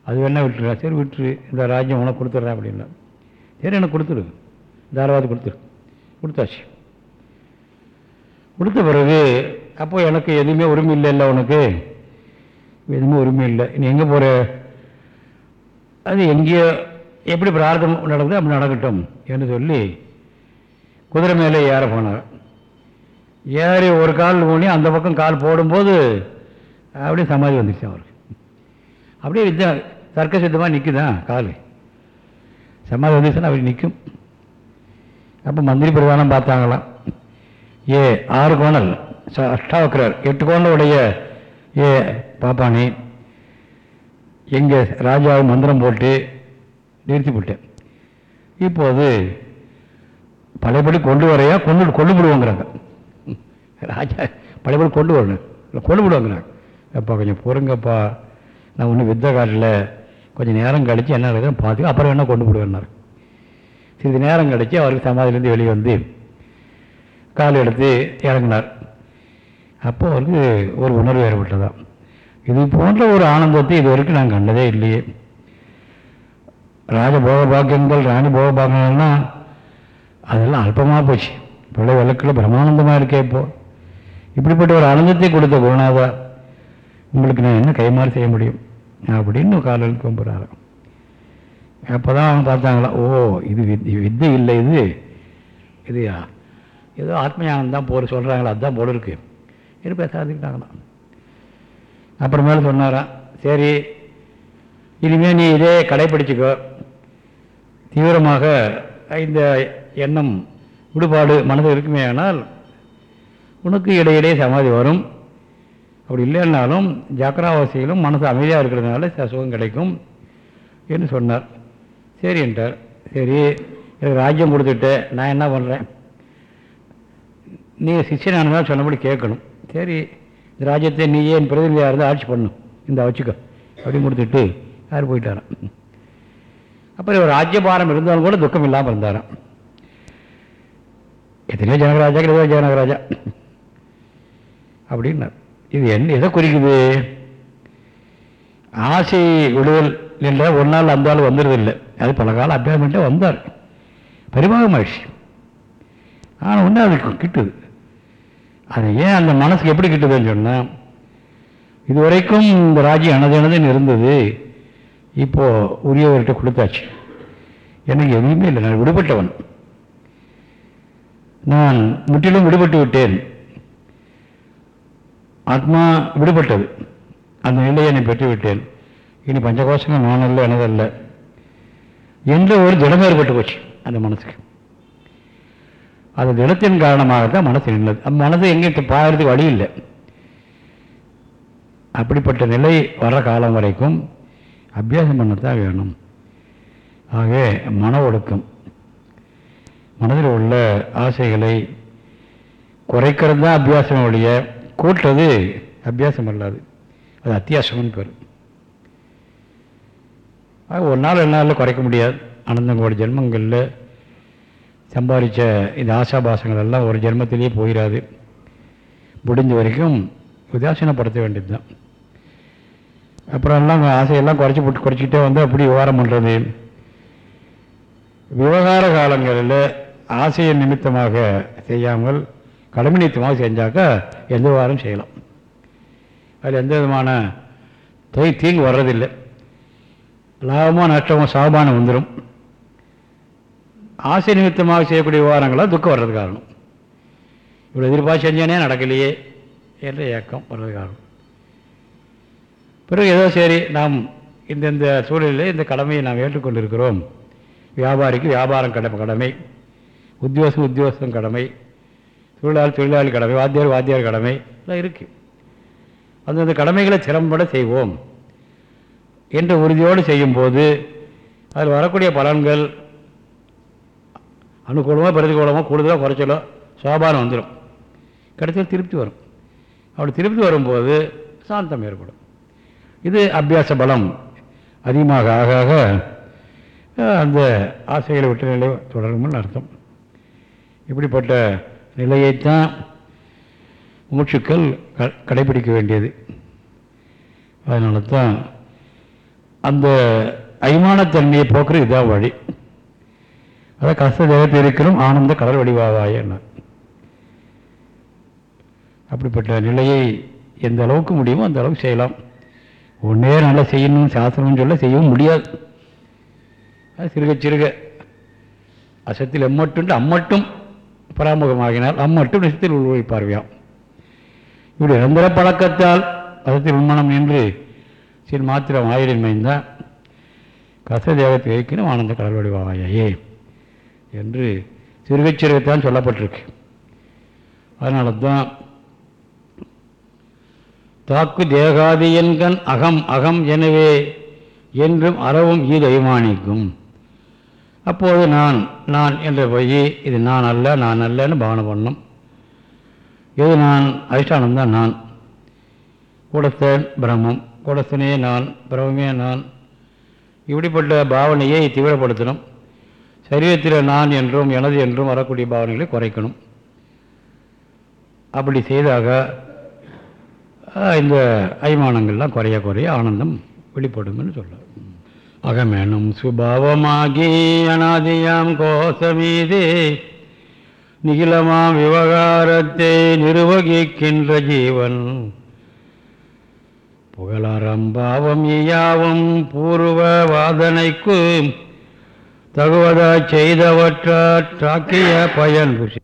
அது வேணா விட்டுருக்கா சரி விட்டுரு. இந்த ராஜ்யம் உனக்கு கொடுத்துட்றேன் அப்படின்னா சரி எனக்கு கொடுத்துரு தாராவாதி கொடுத்துரு. கொடுத்தாச்சு. கொடுத்த பிறகு அப்போ எனக்கு எதுவுமே உரிமை இல்லைல்ல உனக்கு. எதுவுமே உரிமை இல்லை. நீ எங்கே போகிற அது எங்கேயோ எப்படி பிரார்த்தம் நடக்குது அப்படி நடக்கட்டும் என்று சொல்லி குதிரை மேலே ஏற போனார். ஏறி ஒரு கால் ஊனி அந்த பக்கம் கால் போடும்போது அப்படியே சமாதி வந்துச்சு அவருக்கு. அப்படியே வித்தியா தர்க்க சித்தமாக நிற்குதான் கால்? சமாதி வந்துச்சுன்னா அப்படி நிற்கும் அப்போ மந்திரி பிரதானம் பார்த்தாங்களாம். ஏ ஆறு கோணல் ச அஷ்டாவக்கரர் எட்டு கோணலுடைய ஏ பாப்பானி எங்கே ராஜாவை மந்திரம் போட்டு நிறுத்தி விட்டேன் இப்போது பழையபடி கொண்டு வரையா? கொண்டு கொண்டு விடுவோங்கிறாங்க. ராஜா பழையபடி கொண்டு வரணும். இல்லை கொண்டு விடுவாங்கிறாங்க. அப்பா கொஞ்சம் பொறுங்கப்பா. நான் ஒன்றும் வித்த காட்டில் கொஞ்சம் நேரம் கழித்து என்ன இருக்குதுன்னு பார்த்து அப்புறம் என்ன கொண்டு விடுவேன்னாரு. சிறிது நேரம் கழித்து அவருக்கு சமாதிலேருந்து வெளியே வந்து கால் எடுத்து இறங்கினார். அப்போ அவருக்கு ஒரு உணர்வு ஏற்பட்டதான் இது போன்ற ஒரு ஆனந்தத்தை இது வரைக்கும் நான் கண்டதே இல்லையே. ராஜபோக பாக்கியங்கள் ராணி போக பாக்கியங்கள்னா அதெல்லாம் அல்பமாக போச்சு. பிள்ளை விளக்கில் பிரம்மானந்தமாக இருக்கே இப்போ. இப்படிப்பட்ட ஒரு ஆனந்தத்தை கொடுத்த குருநாதா உங்களுக்கு நான் என்ன கைமாறு செய்ய முடியும்? அப்படின்னு காலையில் கும்பிட்றாரு. அப்போ தான் அவங்க பார்த்தாங்களா ஓ இது வித் வித்தை இல்லை இது இது ஏதோ ஆத்மயானம் தான் போகிற சொல்கிறாங்களா அதுதான் போல இருக்கு. இது பேசாதுக்கிட்டாங்களாம் அப்புறமேல சொன்னாராம் சரி இனிமேல் நீ இதே கடைப்பிடிச்சிக்கோ. தீவிரமாக இந்த எண்ணம் விடுபாடு மனதில் இருக்குமே ஆனால் உனக்கு இடையிடையே சமாதி வரும். அப்படி இல்லைன்னாலும் ஜாக்கிராவாசியிலும் மனசு அமைதியாக இருக்கிறதுனால சுகம் கிடைக்கும் என்று சொன்னார். சரி என்றார். சரி எனக்கு ராஜ்யம் கொடுத்துட்டு நான் என்ன பண்ணுறேன் நீ சிஷ்யனானதான் சொன்னபடி கேட்கணும். சரி இந்த ராஜ்யத்தை நீ ஏன் பிரதிநிதியாக இருந்தால் ஆட்சி பண்ணும் இந்த வச்சுக்கோ. அப்படின்னு கொடுத்துட்டு யார் போயிட்டாராம்? அப்புறம் ஒரு ராஜ்யபாரம் இருந்தாலும் கூட துக்கம் இல்லாமல் இருந்தாராம். எத்தனையோ ஜனகராஜா எத்தனையோ ஜனகராஜா. அப்படின்னார். இது என்ன எதை குறிக்குது? ஆசை விடுதல் என்ற ஒரு நாள் அந்த ஆள் வந்துடுறதில்லை அது பல காலம் அபியாசம் பண்ணிட்டு வந்தார். பரிமாக மகிழ்ச்சி ஆனால் ஒன்று அதுக்கு கிட்டுது. அது ஏன் அந்த மனசுக்கு எப்படி கிட்டுதுன்னு சொன்னால் இது வரைக்கும் இந்த ராஜ்யம் அனது அனதுன்னு இருந்தது. இப்போது உரியவர்கிட்ட கொடுத்தாச்சு. எனக்கு எதுவுமே இல்லை. நான் விடுபட்டவன். நான் முற்றிலும் விடுபட்டு விட்டேன். ஆத்மா விடுபட்டது. அந்த நிலையை நான் பெற்றுவிட்டேன் இனி பஞ்சகோஷங்கள் நான் அல்ல எனதல்ல என்ற ஒரு திடம் ஏற்பட்டு போச்சு அந்த மனசுக்கு. அந்த திடத்தின் காரணமாகத்தான் மனசு நின்னது அந்த மனசு எங்கே பாயறதுக்கு வழி இல்லை. அப்படிப்பட்ட நிலை வர காலம் வரைக்கும் அபியாசம் பண்ணத்தான் வேணும். ஆகவே மன ஒடுக்கம். மனதில் உள்ள ஆசைகளை குறைக்கிறது தான் அபியாசம் ஒழிய கூட்டுறது அபியாசம் அல்லாது. அது அத்தியாசம்னு பேர். ஆக ஒரு நாள் ரெண்டு நாளில் குறைக்க முடியாது. அனந்தங்கோடி ஜென்மங்களில் சம்பாதிச்ச இந்த ஆசாபாசங்கள் எல்லாம் ஒரு ஜென்மத்திலேயே போயிடாது முடிஞ்ச வரைக்கும் உதாசீனப்படுத்த வேண்டியது தான் அப்புறம் எல்லாம் ஆசையெல்லாம் குறைச்சி போட்டு குறைச்சிக்கிட்டே வந்து அப்படி விவகாரம் பண்ணுறது விவகார காலங்களில் ஆசையை நிமித்தமாக செய்யாமல் கடமை நிமித்தமாக செஞ்சாக்கா எந்த விவகாரம் செய்யலாம். அதில் எந்த விதமான தொகை தீங்கு வர்றதில்லை. லாபமோ நஷ்டமோ சாபானம் வந்துடும் ஆசை நிமித்தமாக செய்யக்கூடிய விவகாரங்களாக துக்கம் வர்றது காரணம். இவ்வளோ எதிர்பார்த்து செஞ்சானே நடக்கலையே என்ற ஏக்கம் வர்றது காரணம். பிறகு ஏதோ சரி நாம் இந்தந்த சூழலில் இந்த கடமையை நாம் ஏற்றுக்கொண்டிருக்கிறோம். வியாபாரிக்கு வியாபாரம் கடமை கடமை. உத்தியோகம் உத்தியோகம் கடமை. தொழிலாளி தொழிலாளி கடமை வாத்தியார் வாத்தியார் கடமை. எல்லாம் இருக்குது அந்தந்த கடமைகளை சிரமப்பட செய்வோம். என்ற உறுதியோடு செய்யும்போது அதில் வரக்கூடிய பலன்கள் அனுகூலமாக பிரதிகூலமாக கூடுதலாக குறைச்சலோ சோபானம் வந்துடும் கடைசியில் திருப்தி வரும். அப்படி திருப்தி வரும்போது சாந்தம் ஏற்படும். இது அபியாச பலம் அதிகமாக ஆக ஆக அந்த ஆசைகளை விட்டு நிலை தொடரும்னு அர்த்தம். இப்படிப்பட்ட நிலையைத்தான் மூச்சுக்கள் க கடைபிடிக்க வேண்டியது. அதனால தான் அந்த அய்மானத்தன்மையை போக்குறது இதான் வழி. அதான் கஷ்ட தேவத்தை இருக்கிறோம் ஆனந்த கடல் வடிவாதாய என்ன அப்படிப்பட்ட நிலையை எந்த அளவுக்கு முடியுமோ அந்த அளவுக்கு செய்யலாம். ஒன்றே நல்லா செய்யணும்னு சாஸ்திரம்னு சொல்ல செய்யவும் முடியாது. அது சிறுக சிறுக. அசத்தில் எம்மட்டுண்டு அம்மட்டும் பராமுகமாகினால் அம்மட்டும் நிசத்தில் உள்வைப்பார்வையாம் இப்படி நிரந்தர பழக்கத்தால் அசத்தில் உண்மனம் என்று சிறு மாத்திரம் ஆயிரின்மைந்தான் கச தேவத்தை வைக்கணும் ஆனந்த கடல் வடிவாயே என்று சிறுகச்சிறுகத்தான் சொல்லப்பட்டிருக்கு. அதனால தான் தாக்கு தேகாதியன்கண் அகம் அகம் எனவே என்றும் அறவும் ஈது அபிமானிக்கும். அப்போது நான் நான் என்ற பொய் இது நான் அல்ல நான் அல்லன்னு பாவனை பண்ணும். இது நான்? அதிஷ்டானம் தான் நான். கூடஸ்தன் பிரம்மம். கூடஸ்தனே நான் பிரம்மே நான். இப்படிப்பட்ட பாவனையை தீவிரப்படுத்தணும். சரீரத்தில் நான் என்றும் எனது என்றும் வரக்கூடிய பாவனைகளை குறைக்கணும். அப்படி செய்தாக இந்த அய்மானங்கள்லாம் குறைய குறைய ஆனந்தம் வெளிப்படும்னு சொல்ல அகமெனும் சுபாவமாகி அனாதியாம் கோஷமீதே நிகிலமாம் விவகாரத்தை நிர்வகிக்கின்ற ஜீவன். புகழாரம்பாவம் இயாவும் பூர்வ வாதனைக்கு தகுவதாய் செய்தவற்றாக்கிய பயன் புசி